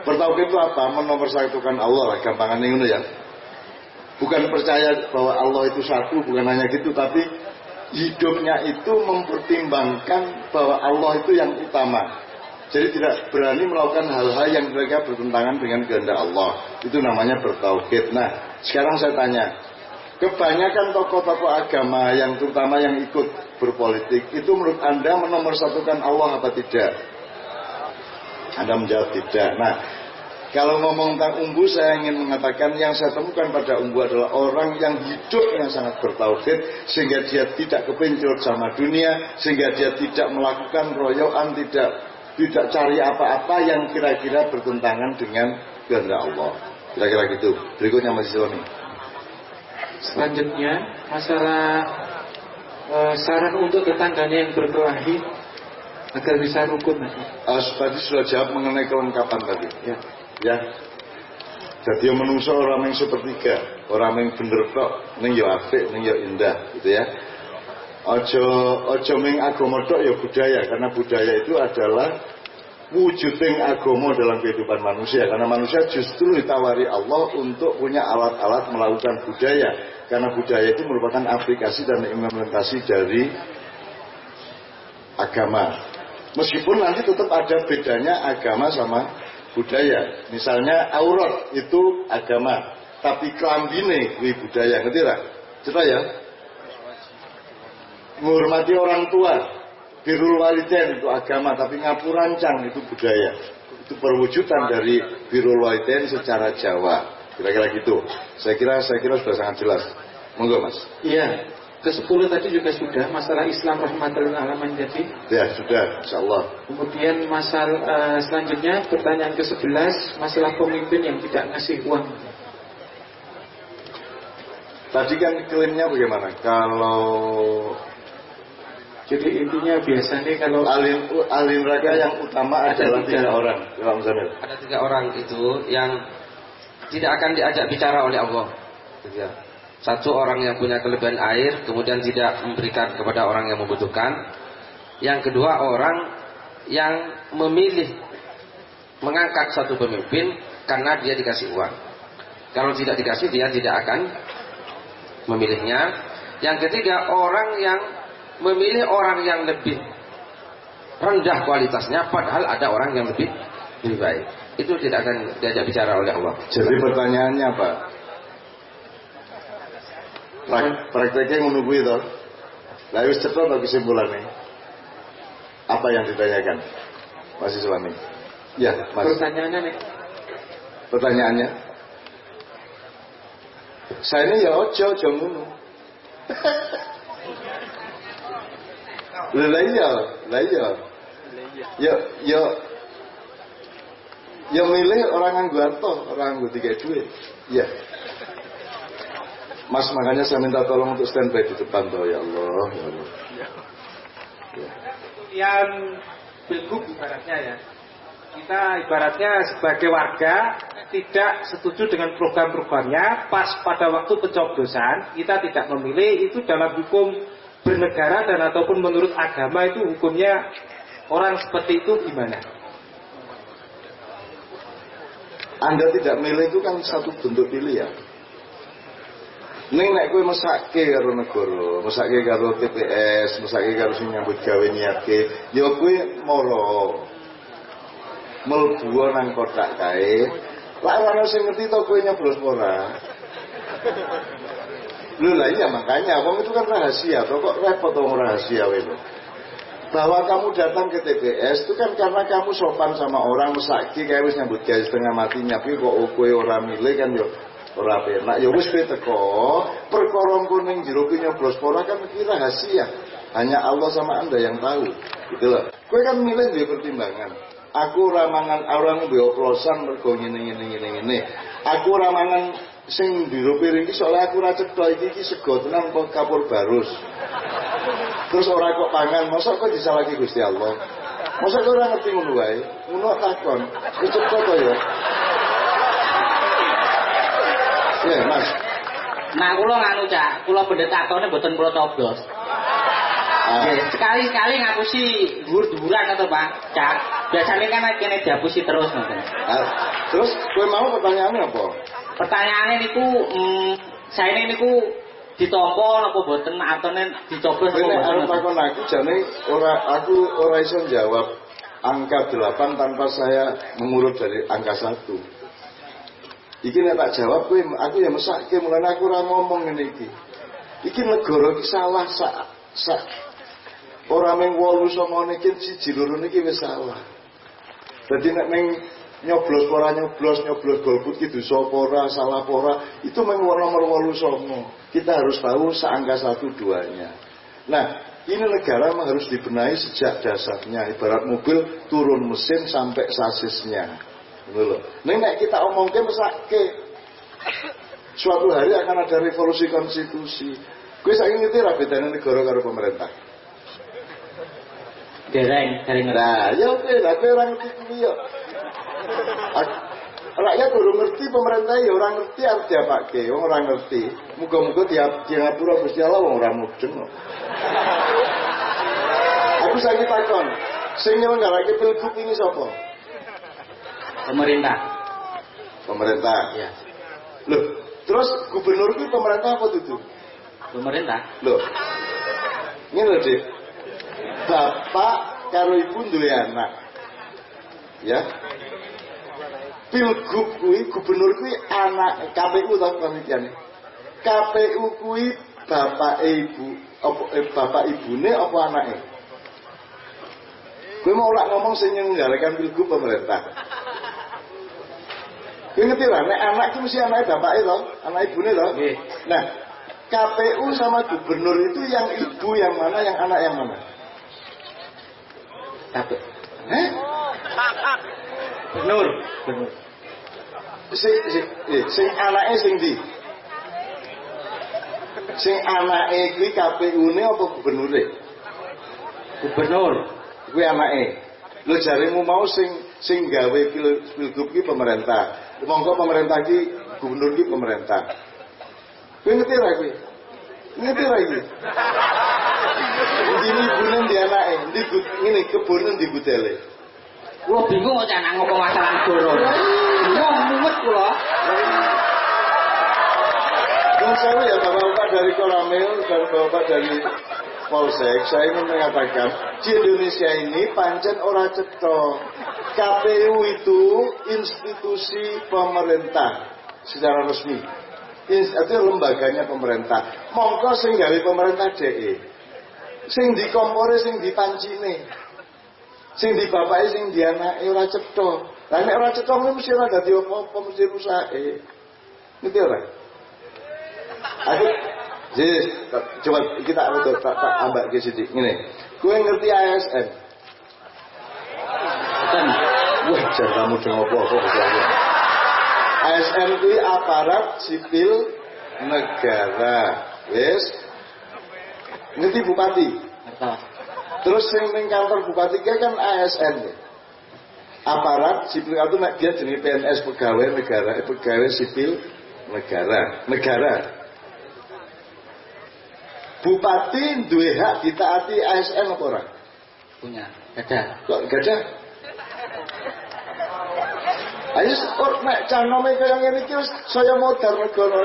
Bertauhid itu apa? Menomorsatukan Allah lah, gampangan ini ya. Bukan percaya bahwa Allah itu satu, bukan hanya gitu, tapi hidupnya itu mempertimbangkan bahwa Allah itu yang utama. Jadi tidak berani melakukan hal-hal yang mereka bertentangan dengan kehendak Allah. Itu namanya bertauhid. Nah, sekarang saya tanya, kebanyakan tokoh-tokoh agama yang terutama yang ikut berpolitik itu menurut Anda menomorsatukan Allah apa tidak? Anda menjawab tidak. Nah, kalau ngomong tentang umbu, saya ingin mengatakan yang saya temukan pada umbu adalah orang yang hidupnya sangat bertauhid, sehingga dia tidak kepencur sama dunia, sehingga dia tidak melakukan royoan, tidak tidak cari apa-apa yang kira-kira bertentangan dengan kehendak Allah. Kira-kira gitu. Berikutnya Mas Sony. Selanjutnya masalah e, saran untuk tetangganya yang berkelahi agar bisa rukun. Uh, tadi sudah jawab mengenai kelengkapan tadi. Ya. Ya. Jadi yang menungso orang yang sepertiga, orang yang bener tok, ning ya apik, ning ya indah, gitu ya. Ojo ojo ming agama tok ya budaya, karena budaya itu adalah wujuding agama dalam kehidupan manusia karena manusia justru ditawari Allah untuk punya alat-alat melakukan budaya karena budaya itu merupakan aplikasi dan implementasi dari agama meskipun nanti tetap ada bedanya agama sama budaya. Misalnya aurat itu agama tapi kelambine kuwi budaya. Ngerti lah cerita ya. Menghormati orang tua. Birul waliden itu agama tapi ngapurancang itu budaya. Itu perwujudan dari birul waliden secara Jawa. Kira-kira gitu. Saya kira saya kira sudah sangat jelas. Monggo mas. Iya. Ke sepuluh tadi juga sudah masalah Islam rahmatul alamin jadi. ya sudah insya Allah Kemudian masalah eh, selanjutnya pertanyaan ke sebelas masalah pemimpin yang tidak ngasih uang. tadi kan klaimnya bagaimana kalau Jadi intinya biasanya kalau alim alim raga yang utama Ada adalah tiga. tiga orang Imam Zamil Ada tiga orang itu yang tidak akan diajak bicara oleh Allah. Tiga. Satu orang yang punya kelebihan air, kemudian tidak memberikan kepada orang yang membutuhkan. Yang kedua orang yang memilih mengangkat satu pemimpin karena dia dikasih uang. Kalau tidak dikasih dia tidak akan memilihnya. Yang ketiga orang yang memilih orang yang lebih rendah kualitasnya padahal ada orang yang lebih lebih baik. Itu tidak akan diajak bicara oleh Allah. jadi pertanyaannya apa prakteknya menunggu itu lah wis cepet to kesimpulannya apa yang ditanyakan masih suami ya mas. Pertanyaannya nih. Pertanyaannya? Saya ini ya ojo ojo ngono. Lah iya, lah iya. Ya ya. Ya milih orang nganggo harta, orang nganggo tiga duit. Iya. Mas makanya saya minta tolong untuk standby di depan toh ya Allah, ya Allah. yang pilgub ibaratnya ya kita ibaratnya sebagai warga tidak setuju dengan program-programnya pas pada waktu pencoblosan kita tidak memilih itu dalam hukum bernegara dan ataupun menurut agama itu hukumnya orang seperti itu gimana? Anda tidak milih itu kan satu bentuk pilihan. Ning nek kowe mesake karo negara, mesake karo TPS, mesake karo sing nyambut gawe niatke, ya kowe moro. Mlebu nang kotak kae. Lah ora sing ngerti to kowe nyoblos ora. Lho lah iya makanya wong itu kan rahasia, to kok repot wong rahasia wae bahwa kamu datang ke TPS itu kan karena kamu sopan sama orang mesaki kayak wis nyambut gawe setengah mati nyapi kok kowe ora milih kan yo ora penak ya wis kowe teko perkara kuning jero nyoblos pora kan iki rahasia hanya Allah sama Anda yang tahu gitu loh kowe kan milih duwe pertimbangan aku ramangan orang ngombe oplosan mergo ngene ngene ngene ngene aku ramangan sing ndiro piring iki soalnya aku ora cetha iki iki sego tenan kok kapur barus Terus orang kok pangan, masa kok disalahke Gusti Allah? Masa kok ora ngerti ngono wae? Ngono takon. Wis ya. Ya, Mas. Nah, kula nganu cak, kula bener takone mboten kula coblos. Ah, Sekali-sekali ngapusi dhuwur-dhuwuran atau Pak, cak. Biasanya kan kene dihapusi terus ngoten. ah, terus kowe mau pertanyaannya apa? Pertanyaannya niku mm, saya ini niku ditompo apa boten atone dicoblos Kowe apa nek arep boten. takon aku jane ora aku ora iso jawab angka 8 tanpa saya mengurut dari angka 1. Iki nek tak jawab kowe aku ya mesake mulane aku ora ngomong ngene iki. Iki negara iki salah sak sak ora mung 8 9 iki siji loro niki wis salah. Dadi nek meng nyoblos ora nyoblos nyoblos golput ki dosa ora salah ora itu meng nomor 8 9. Kita harus tahu seangka satu duanya. Nah, ini negara memang harus dibenahi sejak dasarnya. Ibarat mobil turun mesin sampai sasisnya. Nah, nek kita omongke mesake. Suatu hari akan ada revolusi konstitusi. Gue saiki ngerti ra bedane negara karo pemerintah. Dereng, dereng. Nah, ya oke, lah kowe ora ngerti kuwi yo. Ak- Rakyat baru ngerti pemerintah ya orang ngerti harus diapake, wong ora ngerti. Muga-muga tiap di ngapura Gusti Allah wong ora mudeng. Aku saiki takon, sing nyelenggarake pilgub ini sapa? Pemerintah. Pemerintah. Ya. Loh, terus gubernur itu pemerintah apa tuh? Pemerintah. Loh. Ini loh, Dik. Bapak karo ibu duwe anak. Ya. Pilgub kuwi gubernur kuwi anak KPU tau panitiane. KPU kuwi bapak ibu apa eh, bapak ibune apa anake? Kowe mau lak ngomong sing nyenggarakan pilgub pemerintah. Ngerti lah, nek anak itu mesti anaknya bapak itu, anak toh. Nggih. Nah, KPU sama gubernur itu yang ibu yang mana, yang anak yang mana? Tapi Eh? Nur. Nur. Sing sing sing anake sing ndi? Sing anake kuwi KPU-ne apa gubernure? Gubernur. Kuwi anake. Lho jaremu mau sing sing gawe pil, pilgub ki pemerintah. Monggo pemerintah ki gubernur ki pemerintah. Kowe ngerti ra kowe? Ngerti ra iki? Ini ibune di anake, ndi bu- ngene kebone ndi butele. Kula bingung kok anak ngomong masalah negara. Bingung mumet. Yang saya ya bapak-bapak dari Koramil dan bapak dari Polsek, saya ingin mengatakan di Indonesia ini pancen ora cetha. KPU itu institusi pemerintah secara resmi. Itu lembaganya pemerintah. Mongko sing gawe pemerintah DE. Sing dikompore sing dipancine. Sing di bapake sing di anake ora cetha. Lah nek ora kuwi mesti ora dadi apa-apa mesti rusake. Ngerti ora? Aku jadi coba kita untuk tak tak ambak ke sini. Ini, gue ngerti ASN. Boten. Wah, jangan kamu dengar apa ASN itu aparat sipil negara. Wes, ngerti bupati. Terus yang kantor bupati kan ASN. Aparat sipil itu dia jenis PNS pegawai negara, eh, pegawai sipil negara, negara. Bupati duwe hak ditaati ASN apa ora? Punya. Ada. Kok gak ada? Ayo kok nek canome kaya ngene iki wis saya modar negara.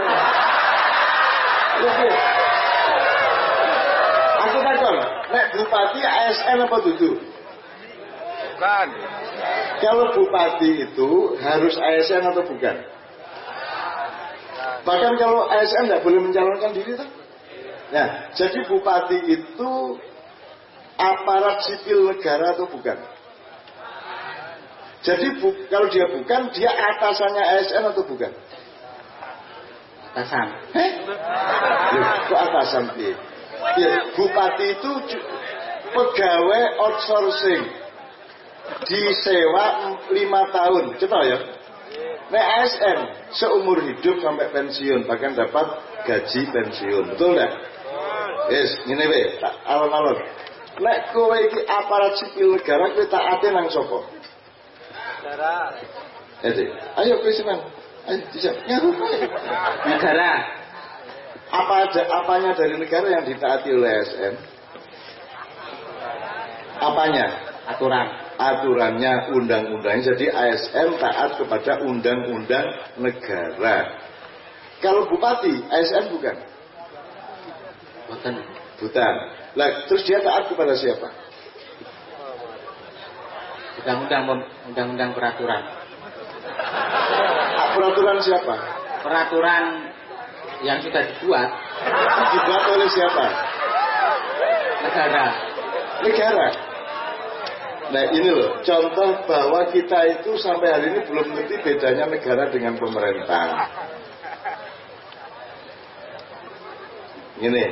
Aku takon, nek bupati ASN apa dudu? Bukan. Kalau bupati itu harus ASN atau bukan? Bahkan kalau ASN nggak boleh mencalonkan diri tuh. Nah, jadi bupati itu aparat sipil negara atau bukan? Jadi bu, kalau dia bukan, dia atasannya ASN atau bukan? Atasan. Heh? Loh, kok atasan piye? Ya, bupati itu pegawai outsourcing disewa lima tahun, cetok ya? Nah ASN seumur hidup sampai pensiun bahkan dapat gaji pensiun, betul nggak? Yes, ini we, tak- alon-alon. Nek kowe iki aparat sipil negara kowe taate nang sapa? Ede, ayo kowe senang. Ayo dijawab. Negara. Apa ada apanya dari negara yang ditaati oleh ASN? Apanya? Aturan. Aturannya undang-undangnya. Jadi ASN taat kepada undang-undang negara. Kalau bupati, ASN bukan? Boten. Bukan. Lah, terus dia taat kepada siapa? Undang-undang undang-undang peraturan. Ah, Peraturan siapa? Peraturan yang sudah dibuat Dibuat oleh siapa? negara. Negara. Nah ini loh, contoh bahwa kita itu sampai hari ini belum ngerti bedanya negara dengan pemerintah. Gini,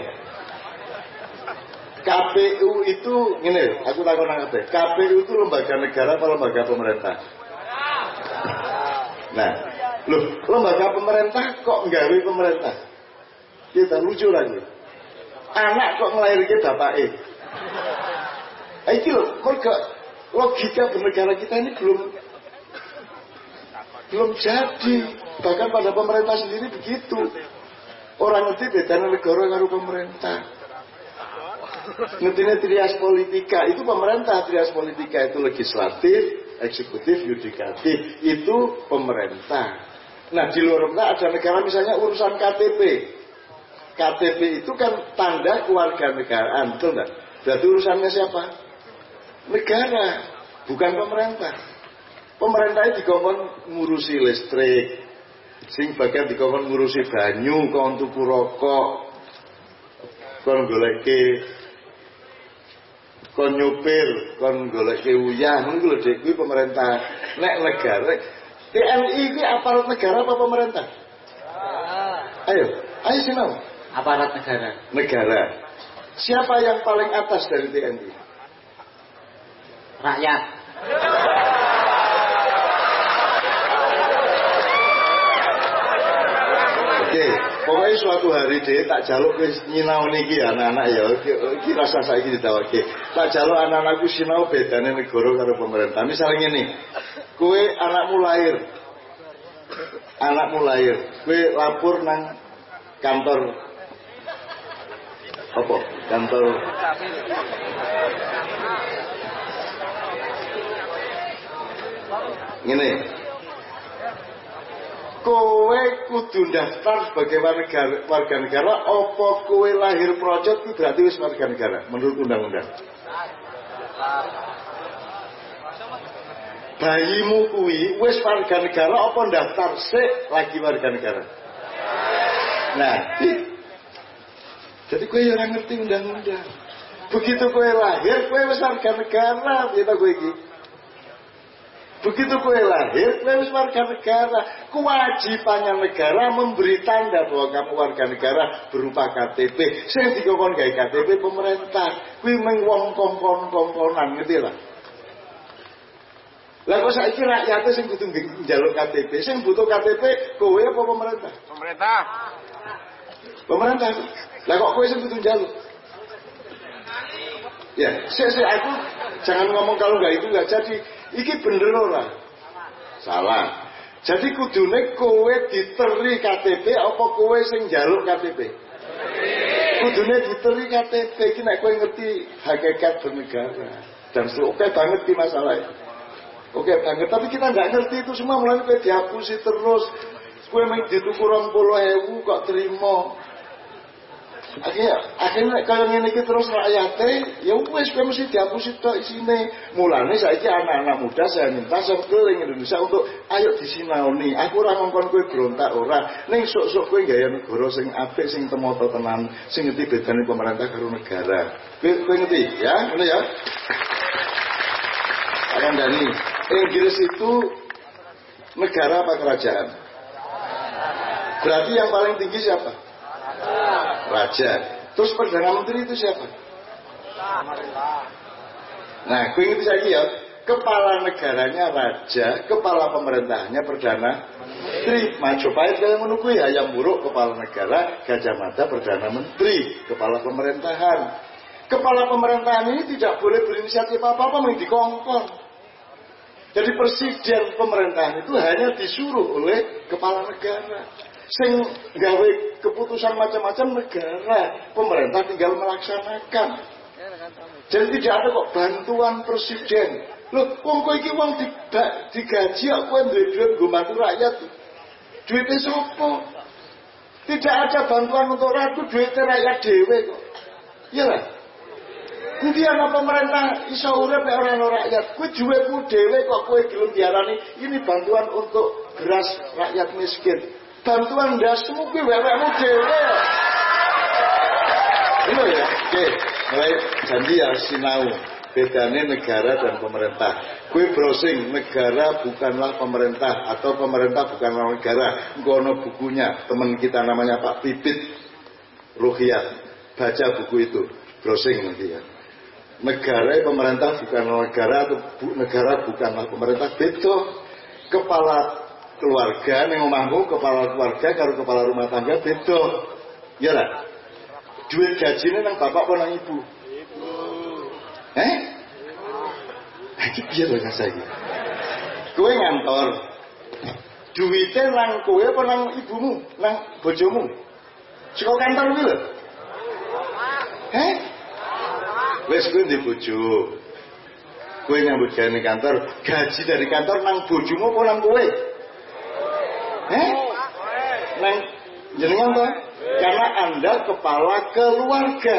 KPU itu, gini, aku takut ngerti. KPU itu lembaga negara atau lembaga pemerintah? Nah, loh, lembaga pemerintah kok nggawe pemerintah? Kita lucu lagi. Anak kok ngelahirkan bapaknya? Eh, Iki loh, mereka logika bernegara kita ini belum belum jadi. Bahkan pada pemerintah sendiri begitu. Orang ngerti bedanya negara karo pemerintah. Ngertinya trias politika itu pemerintah, trias politika itu legislatif, eksekutif, yudikatif itu pemerintah. Nah di luar pemerintah ada negara misalnya urusan KTP. KTP itu kan tanda kewarganegaraan, betul nggak? Berarti urusannya siapa? Negara, bukan pemerintah. Pemerintah itu dikongkon ngurusi listrik, sing bagian dikongkon ngurusi banyu, kon tuku rokok, kon goleke kon nyupir, kon goleke uyah, ngono lho Dik, kuwi pemerintah. Nek negara TNI ini aparat negara apa pemerintah? Ayo, ayo sinau. Aparat negara. Negara. Siapa yang paling atas dari TNI? Rakyat. Oke, pokoknya suatu hari deh tak jaluk ke nyinau niki anak-anak ya. Iki rasa gitu oke. Tak jaluk anak-anakku sinau bedane negara karo pemerintah. Misalnya ini, kue anakmu lahir, anakmu lahir, kue lapor nang kantor apa? Kantor Ngene. Kowe kudu daftar sebagai warga, warga negara apa kowe lahir project itu berarti wis warga negara menurut undang-undang. Bayimu kuwi wis warga negara apa daftar sik lagi warga negara. Nah, jadi kowe ora ngerti undang-undang. Begitu kowe lahir, kowe wis warga negara, gitu kowe iki. Begitu kue lahir, kue wis warga negara. Kewajibannya negara memberi tanda bahwa kamu warga negara berupa KTP. Sing dikongkon gawe KTP pemerintah. Kuwi meng wong kongkon-kongkonan ngerti lah. Lah kok saiki rakyate sing kudu njaluk KTP, sing butuh KTP kowe apa pemerintah? Pemerintah. Pemerintah. Lah kok kowe sing kudu njaluk? Ya, saya, saya aku jangan ngomong kalau nggak itu nggak jadi. Iki bener ora? Salah. Jadi kudune kowe diteri KTP apa kowe sing njaluk KTP? Kudune diteri KTP iki nek kowe ngerti hakikat bernegara. Dan oke banget di masalah ini. Oke banget, tapi kita nggak ngerti itu semua mulai kowe dihapusi terus. Kowe main dituku 20.000 kok terima. Akhirnya, akhirnya kalau ngene iki terus rakyate, ya wis kowe mesti dihapus itu isine. Mulane saiki anak-anak muda saya minta sekeling Indonesia untuk ayo disinaoni. Aku ora ngongkon kowe berontak ora. Ning sok-sok kowe gaya negara sing apik sing temoto tenan, sing ngerti bedane pemerintah karo negara. Kowe ngerti ya? Ngono ya. Akan dari Inggris itu negara apa kerajaan? Berarti yang paling tinggi siapa? Raja. Terus Perdana Menteri itu siapa? Nah, gue ngerti lagi ya. Kepala negaranya raja, kepala pemerintahnya perdana menteri. Majapahit kayak menunggu ya yang buruk kepala negara, Gajah Mada perdana menteri, kepala pemerintahan. Kepala pemerintahan ini tidak boleh berinisiatif apa-apa, mending dikongkong. Jadi presiden pemerintahan itu hanya disuruh oleh kepala negara. Sing gawe keputusan macam-macam negara, pemerintah tinggal melaksanakan. Jadi tidak ada kok bantuan presiden. Loh, wong kowe iki diga- digaji kok kowe duwe duit nggo bantu rakyat. Duitnya sopo? Tidak ada bantuan untuk rakyat, duitnya rakyat dewe kok. Iya lah. Ana pemerintah iso urip nek ora ana rakyat. Kuwi duitmu dhewe kok kowe gelem diarani ini bantuan untuk beras rakyat miskin. Bantuan ndasmu kuwi wewekmu dhewe. Ini ya. Oke, mulai janji ya sinau. Bedanya negara dan pemerintah. Kue browsing, negara bukanlah pemerintah atau pemerintah bukanlah negara. Gono bukunya, teman kita namanya Pak Pipit Ruhiyat. Baca buku itu, browsing nanti ya negara pemerintah bukanlah negara atau bu, negara bukanlah pemerintah beda kepala keluarga ning omahmu kepala keluarga karo kepala rumah tangga beda. Ya lah. Duit gajine nang bapak apa nang ibu? Eh? Iki piye lho saiki kowe ngantor. Duwite nang kowe apa nang ibumu? Nang bojomu? Saka kantor kuwi lho? Eh? Wes kuwi di bojo. Kowe nyambut gawe kantor, gaji dari kantor nang bojomu apa nang kowe? Eh? Nang jenengan to? Karena Anda kepala keluarga.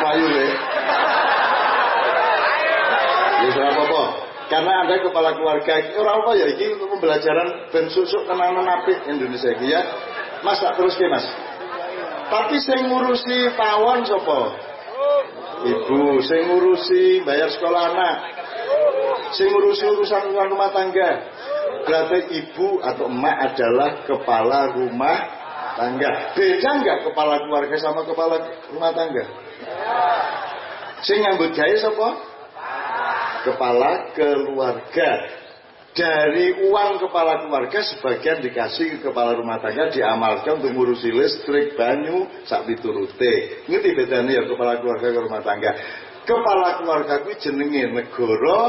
Payu le. Ya apa-apa. Karena Anda kepala keluarga, ora apa ya untuk pembelajaran ben susuk tenanan apik Indonesia iki ya. Mas tak terus ke Mas. Tapi saya ngurusi tawon sapa? Ibu, saya ngurusi bayar sekolah anak. Saya ngurusi urusan rumah tangga. Berarti ibu atau emak adalah kepala rumah tangga. Beda nggak kepala keluarga sama kepala rumah tangga? Saya nyambut gawe sapa? Kepala keluarga. Dari uang kepala keluarga sebagian dikasih ke kepala rumah tangga diamalkan untuk ngurusi listrik, banyu, sak piturute. Ngerti bedanya ya kepala keluarga ke rumah tangga. Kepala keluarga kuwi jenenge negara,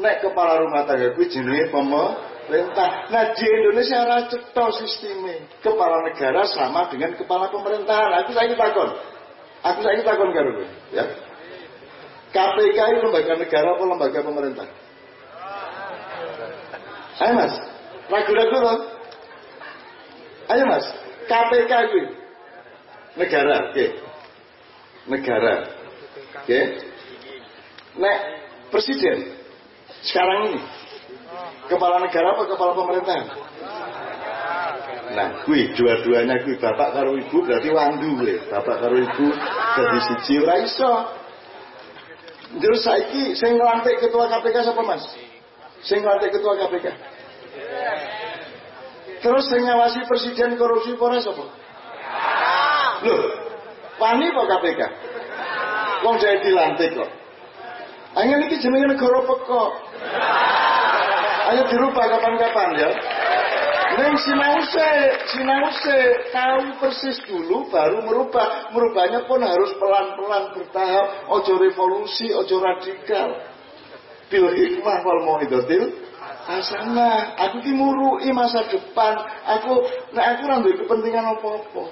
nek kepala rumah tangga kuwi jenenge pemerintah. Nah di Indonesia ora cetha sistemnya. Kepala negara sama dengan kepala pemerintahan. Aku saiki takon. Aku saiki takon karo ya. KPK itu lembaga negara apa lembaga pemerintah? Ayo mas, ragu-ragu loh. Ayo mas, KPK itu negara, oke, negara, oke. Nek presiden sekarang ini kepala negara apa kepala pemerintahan? Nah, kui dua-duanya kui bapak karo ibu berarti wandu gue. Bapak karo ibu jadi siji ora iso. Terus saiki sing nglantik ketua KPK siapa Mas? Sing nglantik ketua KPK. Terus sing ngawasi presiden korupsi ora sapa? Loh, wani kok KPK? Wong jadi dilantik kok. Ayo ini jenenge negara pekok. Ayo dirubah kapan-kapan ya. Neng sinause, sinause tahu persis dulu baru merubah. Merubahnya pun harus pelan-pelan bertahap. Ojo revolusi, ojo radikal. Bil hikmah wal mau'idatil hasanah. Aku ki murui masa depan. Aku nah aku ora duwe kepentingan apa-apa.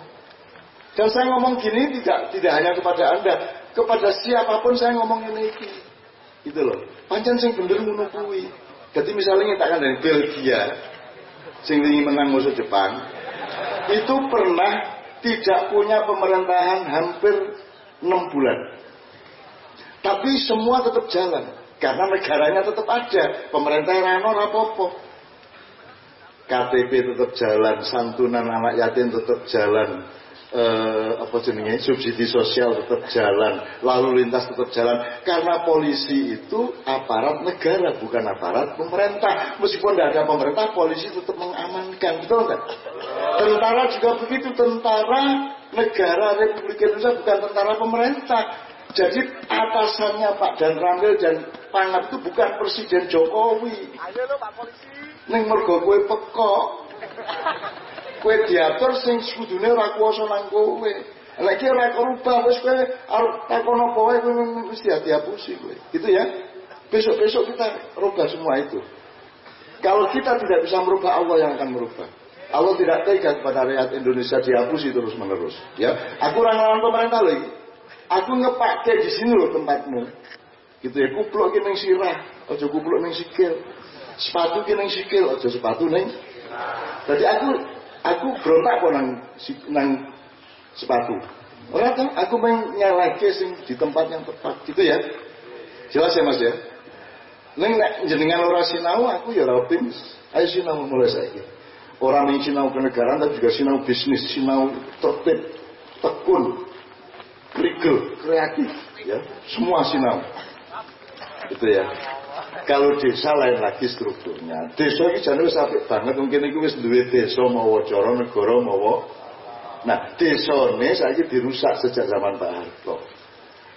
Dan saya ngomong gini tidak tidak hanya kepada Anda, kepada siapa pun saya ngomong ini iki. Gitu loh. Pancen sing bener ngono kuwi. Jadi misalnya kita kan dari Belgia, sing ingin menang musuh Jepang, itu pernah tidak punya pemerintahan hampir 6 bulan. Tapi semua tetap jalan. Karena negaranya tetap ada. Pemerintah Rano rapopo. KTP tetap jalan, santunan anak yatim tetap jalan, eh, apa jenenge subsidi sosial tetap jalan, lalu lintas tetap jalan karena polisi itu aparat negara bukan aparat pemerintah. Meskipun tidak ada pemerintah, polisi tetap mengamankan, betul nggak? Tentara juga begitu, tentara negara Republik Indonesia bukan tentara pemerintah. Jadi atasannya Pak Dan Ramil dan Pangap itu bukan Presiden Jokowi. Ayo lo Pak Polisi. Ning mergo kowe pekok. Kowe diatur sing kudune ora nang kowe. Lek iki ora rubah wis kowe arep takon apa wae kowe mesti dihapusi kowe. Gitu ya. Besok-besok kita rubah semua itu. Kalau kita tidak bisa merubah Allah yang akan merubah. Allah tidak tega kepada rakyat Indonesia dihapusi terus menerus. Ya, aku orang lawan pemerintah lagi. Aku ngepake di sini loh tempatmu. Gitu ya, kuplok ki ning sirah, aja kuplok ning sikil. Sepatu ki ning sikil, aja sepatu ning. Jadi aku aku berontak kok nang nang sepatu. Ora kan aku main nyalahke sing di tempat yang tepat gitu ya. Jelas ya Mas ya? Neng nek jenengan ora sinau aku ya ora. Ayo sinau mulai saiki. Orang yang sinau kenegaraan tapi juga sinau bisnis, sinau tertib, tekun, legal, kreatif, ya. Semua sinau. Itu ya. Kalau desa lain lagi strukturnya. Desa ini jangan apik banget mungkin itu wis duwe desa mawa cara negara mawa. Nah, desane saiki dirusak sejak zaman Pak Harto.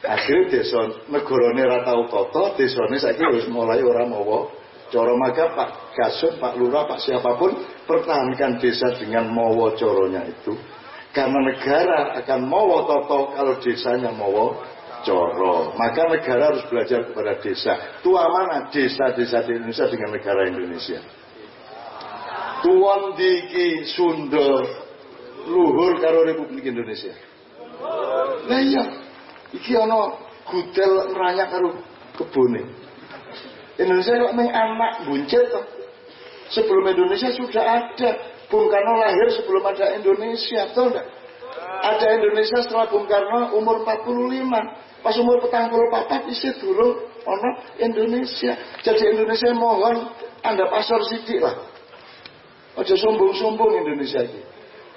Akhirnya desa negarane ora tau tata, desane saiki wis mulai ora mawa cara maka Pak Kasut, Pak Lurah, Pak siapa pun pertahankan desa dengan mawa caranya itu. Karena negara akan mawa tata kalau desanya mawa coro. Maka negara harus belajar kepada desa. Tua mana desa-desa di Indonesia dengan negara Indonesia? Tuan diki Sunda luhur karo Republik Indonesia. Lah iya, iki ana gudel nranyak karo kebone. Indonesia kok main anak buncit. Sebelum Indonesia sudah ada. Bung Karno lahir sebelum ada Indonesia, betul enggak? Ada Indonesia setelah Bung Karno umur 45. Pas umur petang puluh papat isi dulu ono Indonesia. Jadi Indonesia mohon anda pasar sidik lah. Aja sombong-sombong Indonesia ini.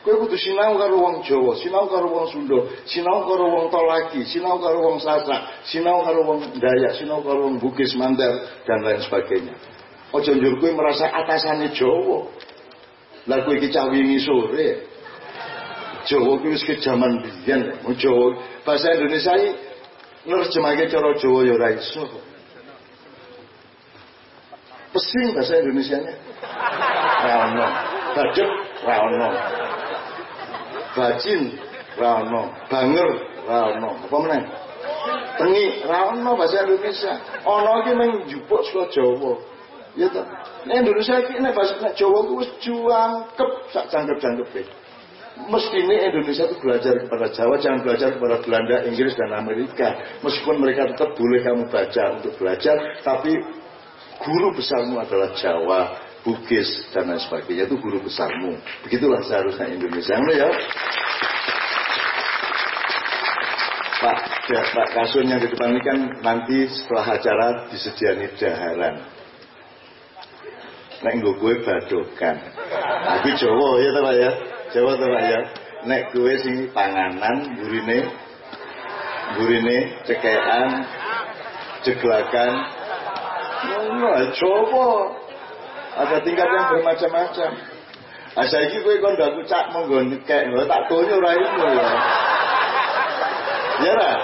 Kowe kudu sinau karo wong Jawa, sinau karo wong Sunda, sinau karo wong Tolaki, sinau karo wong Sasak, sinau karo wong Dayak, sinau karo wong Bugis Mandar dan lain sebagainya. Aja njur kowe merasa atasane Jawa. Lah kowe iki cah wingi sore. Jawa kuwi wis kejaman biyen. Wong Jawa bahasa Indonesia iki nerjemahke cara Jawa ya ora iso. Pesing bahasa Indonesianya. Ra ono. Ra. Bajin ra ono. Banger ra ono. Apa meneh? Tengi ra ono bahasa Indonesia. Ono iki ning njupuk saka Jawa. Ya toh. Nek Indonesia iki nek bahasa nek Jawa ku wis juangkep sak jangkep-jangkepe. Mestinya Indonesia itu belajar kepada Jawa, jangan belajar kepada Belanda, Inggris, dan Amerika. Meskipun mereka tetap boleh kamu baca untuk belajar, tapi guru besarmu adalah Jawa, Bugis, dan lain sebagainya. Itu guru besarmu. Begitulah seharusnya Indonesia. Ini ya. Pak, ya, Pak Kasun yang di depan ini kan nanti setelah acara disediani daharan. Nek gue badokan. Aku Jawa ya ta Pak ya. Jawa ta Pak ya. Nek gue sing panganan gurine gurine cekean jeglakan ngono Jawa. Ada tingkat yang bermacam-macam. Ah saiki kowe kon aku cak monggo nekek lho tak tonyo ora iso ya. Ya lah.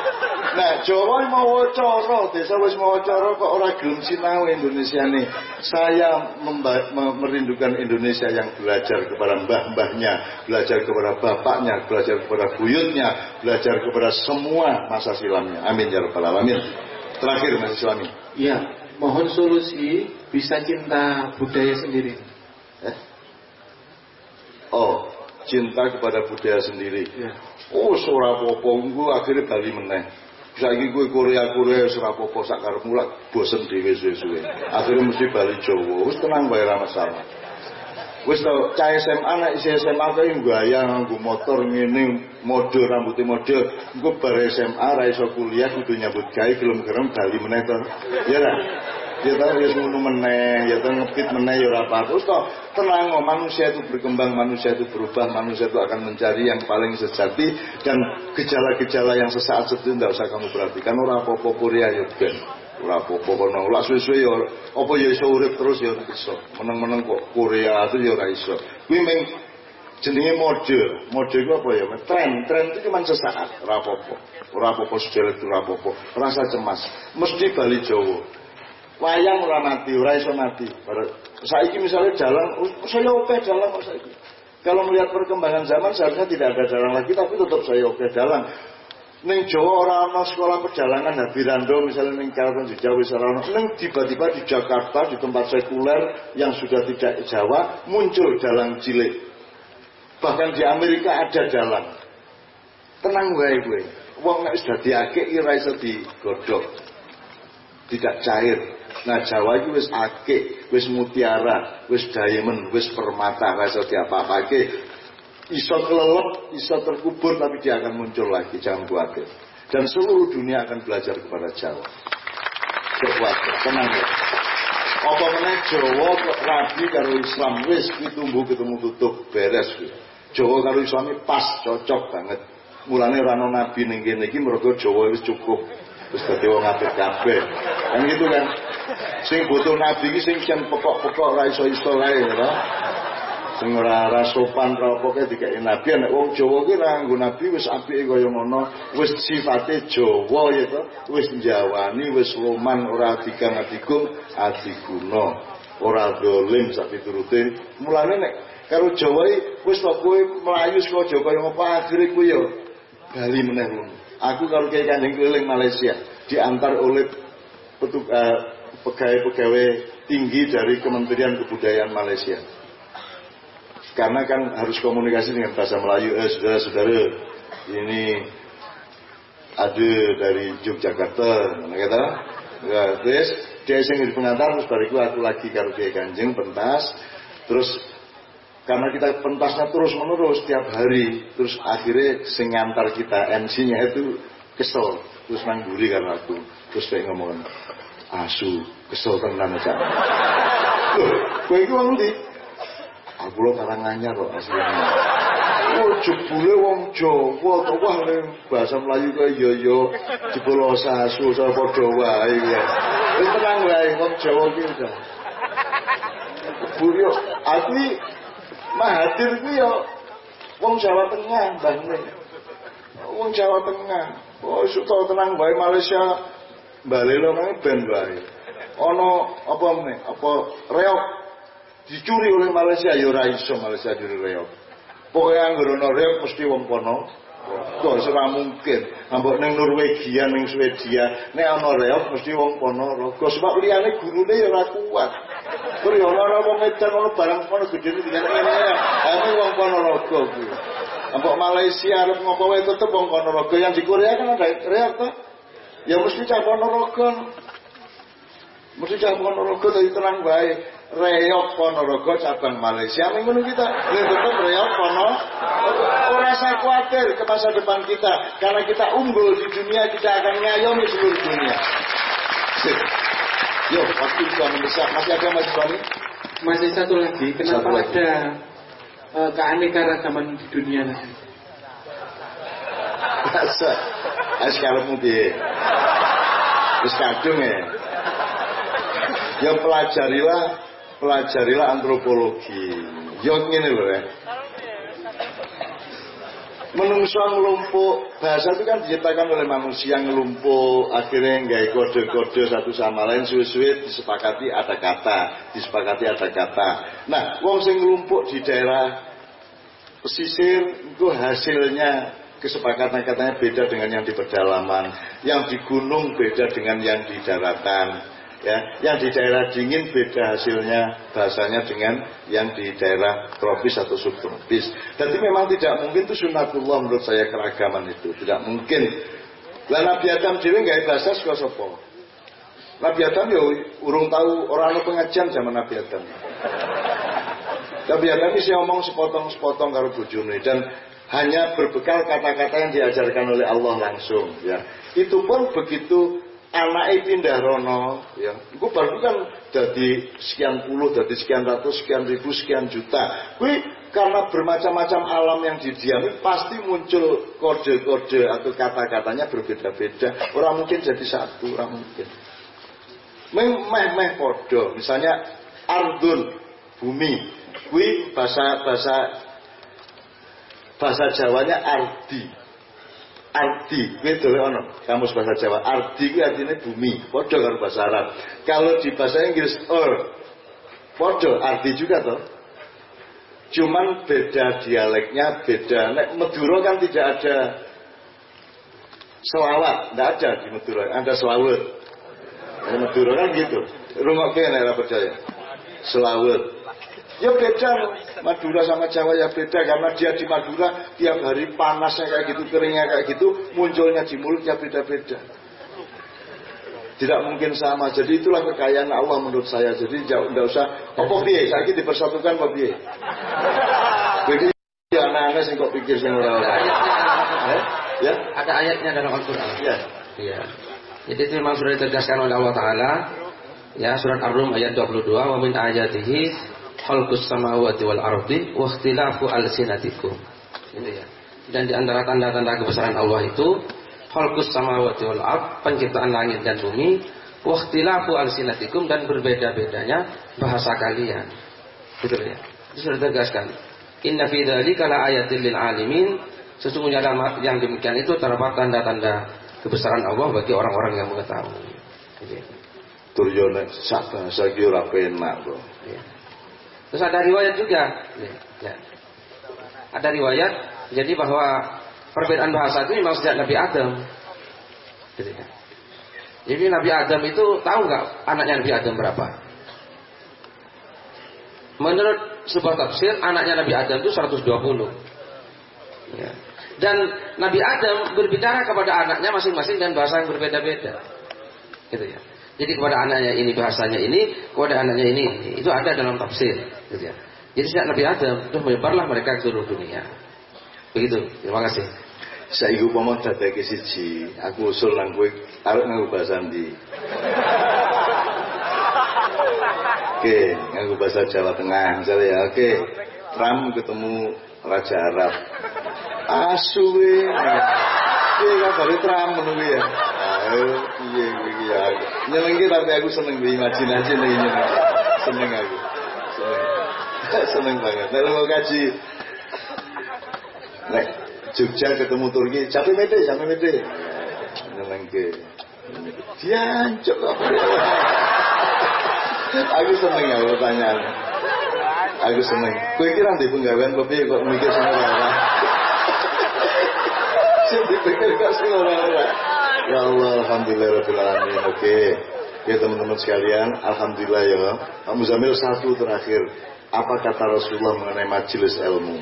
Nah, Jawa mau cara, desa wis mau cara kok ora gelem sinau Indonesia nih. Saya merindukan Indonesia yang belajar kepada mbah-mbahnya, belajar kepada bapaknya, belajar kepada buyutnya, belajar kepada semua masa silamnya. Amin ya rabbal alamin. Terakhir Mas Islami. Ya, mohon solusi bisa cinta budaya sendiri. Eh? Oh, cinta kepada budaya sendiri. Ya. Oh, apa-apa, engko akhirnya bali meneh. Saiki kowe Korea-Korea wis ora apa-apa sak karepmu lak bosen dhewe suwe-suwe. Akhire mesti bali Jawa. Wis tenang ra masalah. Wis tau cah SMA nek isi SMA kae gaya nganggo motor ngene mode rambutnya mode engko bar SMA ra iso kuliah kudu nyambut gawe gelem gerem bali meneh. Ya lah. Ya tau ya ngono meneh, ya tau ngepit meneh ya ora apa-apa. Wis to tenang oh, manusia itu berkembang, manusia itu berubah, manusia itu akan mencari yang paling sejati dan gejala-gejala yang sesaat itu tidak usah kamu perhatikan ora apa-apa Korea ya ben. Ora apa-apa kono lak suwe-suwe ya apa ya iso urip terus ya iso. Meneng-meneng kok Korea itu ya ora iso. Kuwi meng jenenge mode. Mode itu apa ya? Tren. Tren itu cuma sesaat. Ora apa-apa sejelek itu apa-apa. Rasa cemas. Mesti bali Jawa. Wayang ora mati, ora iso mati. Saiki misalnya jalan, oh, saya oke jalan kok saiki. Kalau melihat perkembangan zaman seharusnya tidak ada jalan lagi tapi tetap saya oke jalan. Ning Jawa ora ana sekolah perjalanan Habirando misalnya ning Karaton Jawa wis ora ana. Ning tiba-tiba di Jakarta di tempat sekuler yang sudah tidak Jawa muncul jalan cilik. Bahkan di Amerika ada jalan. Tenang wae gue. Wong nek wis dadi akeh ora iso digodhog. Tidak cair. Nah Jawa itu wis akeh, wis mutiara, wis diamond, wis permata, ora iso diapa-apake iso kelelep, iso terkubur tapi dia akan muncul lagi, jangan khawatir. Dan seluruh dunia akan belajar kepada Jawa. Khawatir, tenang ya. Apa meneh Jawa rabi karo Islam wis kuwi tumbuh ketemu tutup beres kuwi. Jawa karo Islam pas cocok banget. Mulane ora ana nabi ning kene Jawa wis cukup. Wis dadi wong apik kabeh. Kan gitu kan. Sing butuh nabi iki sing jan pokok-pokok ora iso-iso lae ya sing ora sopan apa kae dikeki nabi. Nek wong Jawa ki ra nganggo nabi wis apike kaya ngono. Wis sifate Jawa ya to wis njawani wis loman ora dikang adigung adiguna. Ora dolim sak piturute mulane nek karo Jawa wis to kowe mlayu saka Jawa kaya ngopo? Akhire kuwi ya bali meneh ngono aku karo kiai kanjeng keliling Malaysia diantar oleh pegawai-pegawai tinggi dari Kementerian Kebudayaan Malaysia. Karena kan harus komunikasi dengan bahasa Melayu eh saudara-saudara ini ada dari Yogyakarta mana kata ya, terus dia sing pengantar terus bariku aku lagi karo dia kanjeng pentas terus karena kita pentasnya terus menerus tiap hari terus akhirnya sing ngantar kita MC-nya itu kesel terus nangguri karena aku terus kayak ngomong asu kesel tenan aja loh kowe iki wong Aku lo karanganyar kok aslinya. Oh jebule wong Jawa to wah bahasa Melayu kaya yo yo jebul sasu sama padha wae ya. Tenang wae wong Jawa ki udah. Aku Mahathir ku yo wong Jawa Tengah mbahne. Wong Jawa Tengah. Oh suto tenang wae Malaysia. Balelo nang ben wae. Ana apa meneh? Apa reok. Dicuri oleh Malaysia. Ya ora iso Malaysia diri reok. Pokoknya anggere ana reok mesti wong kono kok ora mungkin? Ambek ning Norwegia ning Swedia. Nek ana reok mesti wong kono sebab liyane gurune ya ora kuat Terus ya ora wong edan ono barang kono gedene ya. Ame wong kono rogo kuwi Malaysia arep ngopo wae tetep wong kono rogo yang di Korea kan ada reok to ya mesti cah kono rogo mesti cah kono rogo tadi tenang bae Reok Ponorogo cabang Malaysia. Ning ngono kita. Ning tetep Reok Pono ora usah khawatir ke masa depan kita. Karena kita unggul di dunia kita akan ngayomi seluruh dunia. Yo, waktu itu bisa masih ada Mas Bani? Masih satu lagi, kenapa Satu lagi. ada uh, keanekaragaman di dunia nanti? Masa? Wis karepmu piye? Wis kadung ya. Ya pelajarilah pelajarilah antropologi. Yo ngene lho ya. Menungso ngelumpuk. Bahasa itu kan diciptakan oleh manusia ngelumpuk. Akhirnya nggak kode-kode satu sama lain. Suwe-suwe disepakati ada kata. Disepakati ada kata. Nah wong sing ngelumpuk di daerah pesisir itu hasilnya kesepakatan katanya beda dengan yang di pedalaman. Yang di gunung beda dengan yang di daratan ya yang di daerah dingin beda hasilnya bahasanya dengan yang di daerah tropis atau subtropis jadi memang tidak mungkin itu sunatullah menurut saya keragaman itu tidak mungkin Lah Nabi Adam dhewe gawe bahasa saka sapa? Nabi Adam ya urung tahu orang ana pengajian zaman Nabi Adam. Nabi Adam bisa ngomong sepotong-sepotong karo bojone dan hanya berbekal kata-kata yang diajarkan oleh Allah langsung ya. Itu pun begitu anaknya pindah rono ya. Iku baru kan jadi sekian puluh, jadi sekian ratus, sekian ribu, sekian juta. Kui karena bermacam-macam alam yang didiami pasti muncul kode-kode atau kata-katanya berbeda-beda. Orang mungkin jadi satu, orang mungkin. Meh-meh podo. Misalnya ardun, bumi. Kui bahasa bahasa bahasa Jawanya ardi. Ardi, kuwi dole ono kamus bahasa Jawa. Ardi kuwi artinya bumi, padha karo bahasa Arab. Kalau di bahasa Inggris earth, padha ardi juga toh. Cuman beda dialeknya, beda. Nek Madura kan tidak ada selawat, tidak ada di Madura. Ada selawat. Di kan gitu. Rumah kene percaya. Selawat. Ya beda Madura sama Jawa ya beda karena dia di Madura tiap hari panasnya kayak gitu, keringnya kayak gitu, munculnya di mulutnya beda-beda. Tidak mungkin sama. Jadi itulah kekayaan Allah menurut saya. Jadi jauh tidak usah. Apa piye? Saiki dipersatukan apa piye? Jadi ya anak-anak sing kok pikir sing ora ora. Eh? Ya? Ada ayatnya dalam Al-Quran. Ya. Iya. Jadi itu memang sudah ditegaskan oleh Allah Taala. Ya surat Ar-Rum ayat 22 wa min ayatihi khalqus samawati wal ardi wa ikhtilafu alsinatikum. Ini ya. Dan di antara tanda-tanda kebesaran Allah itu khalqus samawati wal ard, penciptaan langit dan bumi, wa ikhtilafu alsinatikum dan berbeda-bedanya bahasa kalian. Betul ya. Itu sudah ditegaskan. Inna fi dzalika la ayatil lil alimin. Sesungguhnya dalam yang demikian itu terdapat tanda-tanda kebesaran Allah bagi orang-orang yang mengetahui. Gitu ya. Turyone sak bahasa iki ora penak kok. Terus ada riwayat juga. Ya. Ada riwayat jadi bahwa perbedaan bahasa itu memang sejak Nabi Adam. Ya. Jadi Nabi Adam itu tahu nggak anaknya Nabi Adam berapa? Menurut sebuah tafsir anaknya Nabi Adam itu 120. Ya. Dan Nabi Adam berbicara kepada anaknya masing-masing dan bahasa yang berbeda-beda. Gitu ya. Jadi kepada anaknya ini bahasanya ini, kepada anaknya ini, itu ada dalam tafsir. Gitu ya. Jadi sejak Nabi Adam itu menyebarlah mereka ke seluruh dunia. Begitu. Terima kasih. Saiki upama dadake siji, aku usul nang kowe arep nganggo bahasa ndi? Oke, nganggo bahasa Jawa Tengah misalnya ya. Oke. Trump ketemu Raja Arab. Asuwe. Piye kabare Trump kuwi ya? Ayo, piye kuwi ya. Nyenengke tapi aku seneng imajinasi nek nyeneng. Seneng aku. Seneng. seneng banget. Nek mau kaji Nek Jogja ketemu Turki, capek mete, capek mete. Nyenengke. Diancuk apa Aku seneng ya pertanyaan. Aku seneng. Kowe kira ndek penggawean kok kok mikir sama ora. Sing dipikir kok sing ora-ora. Ya Allah, alhamdulillah rabbil alamin. Oke. Ya teman-teman sekalian, alhamdulillah ya. Pak Muzamil satu terakhir. Apa kata Rasulullah mengenai majelis ilmu?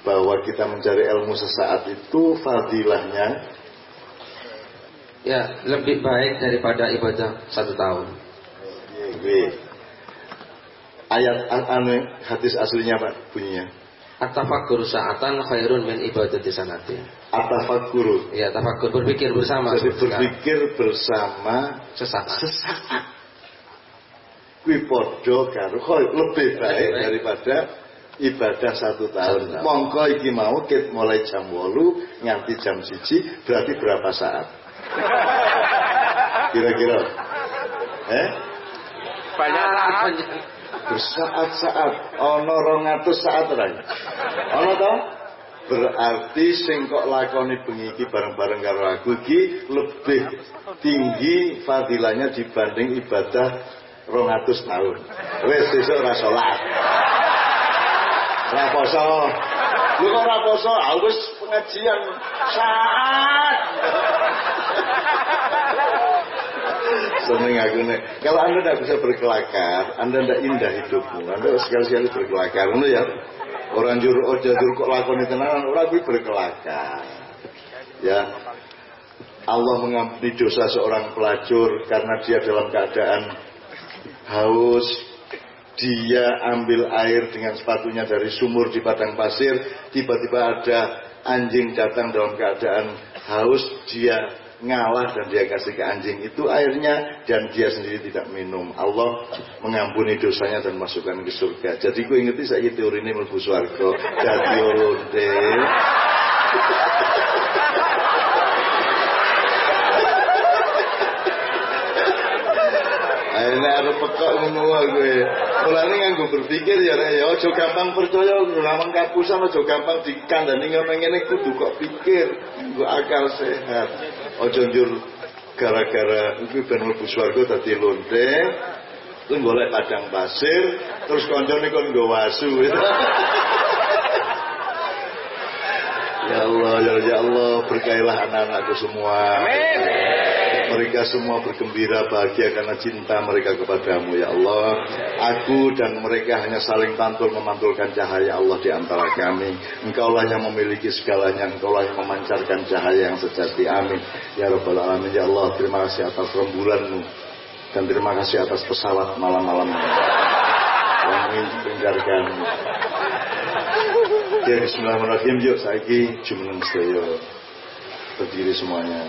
Bahwa kita mencari ilmu sesaat itu fadilahnya Ya, lebih baik daripada ibadah satu tahun. Iya, Ayat anu hadis aslinya Pak bunyinya. At-tafakkur sa'atan khairun min ibadati sanatin. Atafakuru. Ya, tafakkur berpikir bersama. Jadi berpikir bersama sesaat. sesaat. Kuwi padha karo koi, lebih baik daripada ibadah satu tahun. Satu. Mongko iki mau ket mulai jam 8 nganti jam 1 berarti berapa saat? Kira-kira. Eh? Banyak saat. bersaat-saat ana 200 saat ora ana to berarti sing kok lakoni bengi iki bareng-bareng karo aku iki lebih tinggi fadilahnya dibanding ibadah 200 tahun. Wis sesuk ora salat. Ora poso. Lu kok ora poso? Ah wis pengajian. Saat Aku nih. Kalau anda tidak bisa berkelakar, anda tidak indah hidupmu. Anda sekali-sekali berkelakar, Ngono ya. Orang juru ojo juru kok lakoni tenanan, orang gue berkelakar. Ya. Allah mengampuni dosa seorang pelacur karena dia dalam keadaan haus. Dia ambil air dengan sepatunya dari sumur di padang pasir. Tiba-tiba ada anjing datang dalam keadaan haus. Dia ngalah dan dia kasih ke anjing itu airnya dan dia sendiri tidak minum. Allah mengampuni dosanya dan masukkan ke surga. Jadi gue inget saya teori ini mlebu swarga. Jadi olonte. Akhirnya ada pekok wae gue. Mulane nganggo berpikir ya ya aja gampang percaya ngomong kapusan aja gampang dikandani ngene ngene kudu kok pikir, nggo akal sehat. Aja njur gara-gara iki ben mlebu swarga dadi lonte. Terus golek padang pasir, terus koncone kon nggo wasu. Ya Allah, ya, ya Allah, berkailah anak-anakku semua. Amin. Mereka semua bergembira bahagia karena cinta mereka kepadamu ya Allah. Aku dan mereka hanya saling pantul memantulkan cahaya Allah di antara kami. Engkaulah yang memiliki segalanya. Engkaulah yang memancarkan cahaya yang sejati. Amin. Ya Rabbal Alamin. Ya Allah terima kasih atas rembulanmu. Dan terima kasih atas pesawat malam-malam yang mengincarkan. Oke, bismillahirrahmanirrahim. Yuk, saiki jumeneng sedaya. Berdiri semuanya.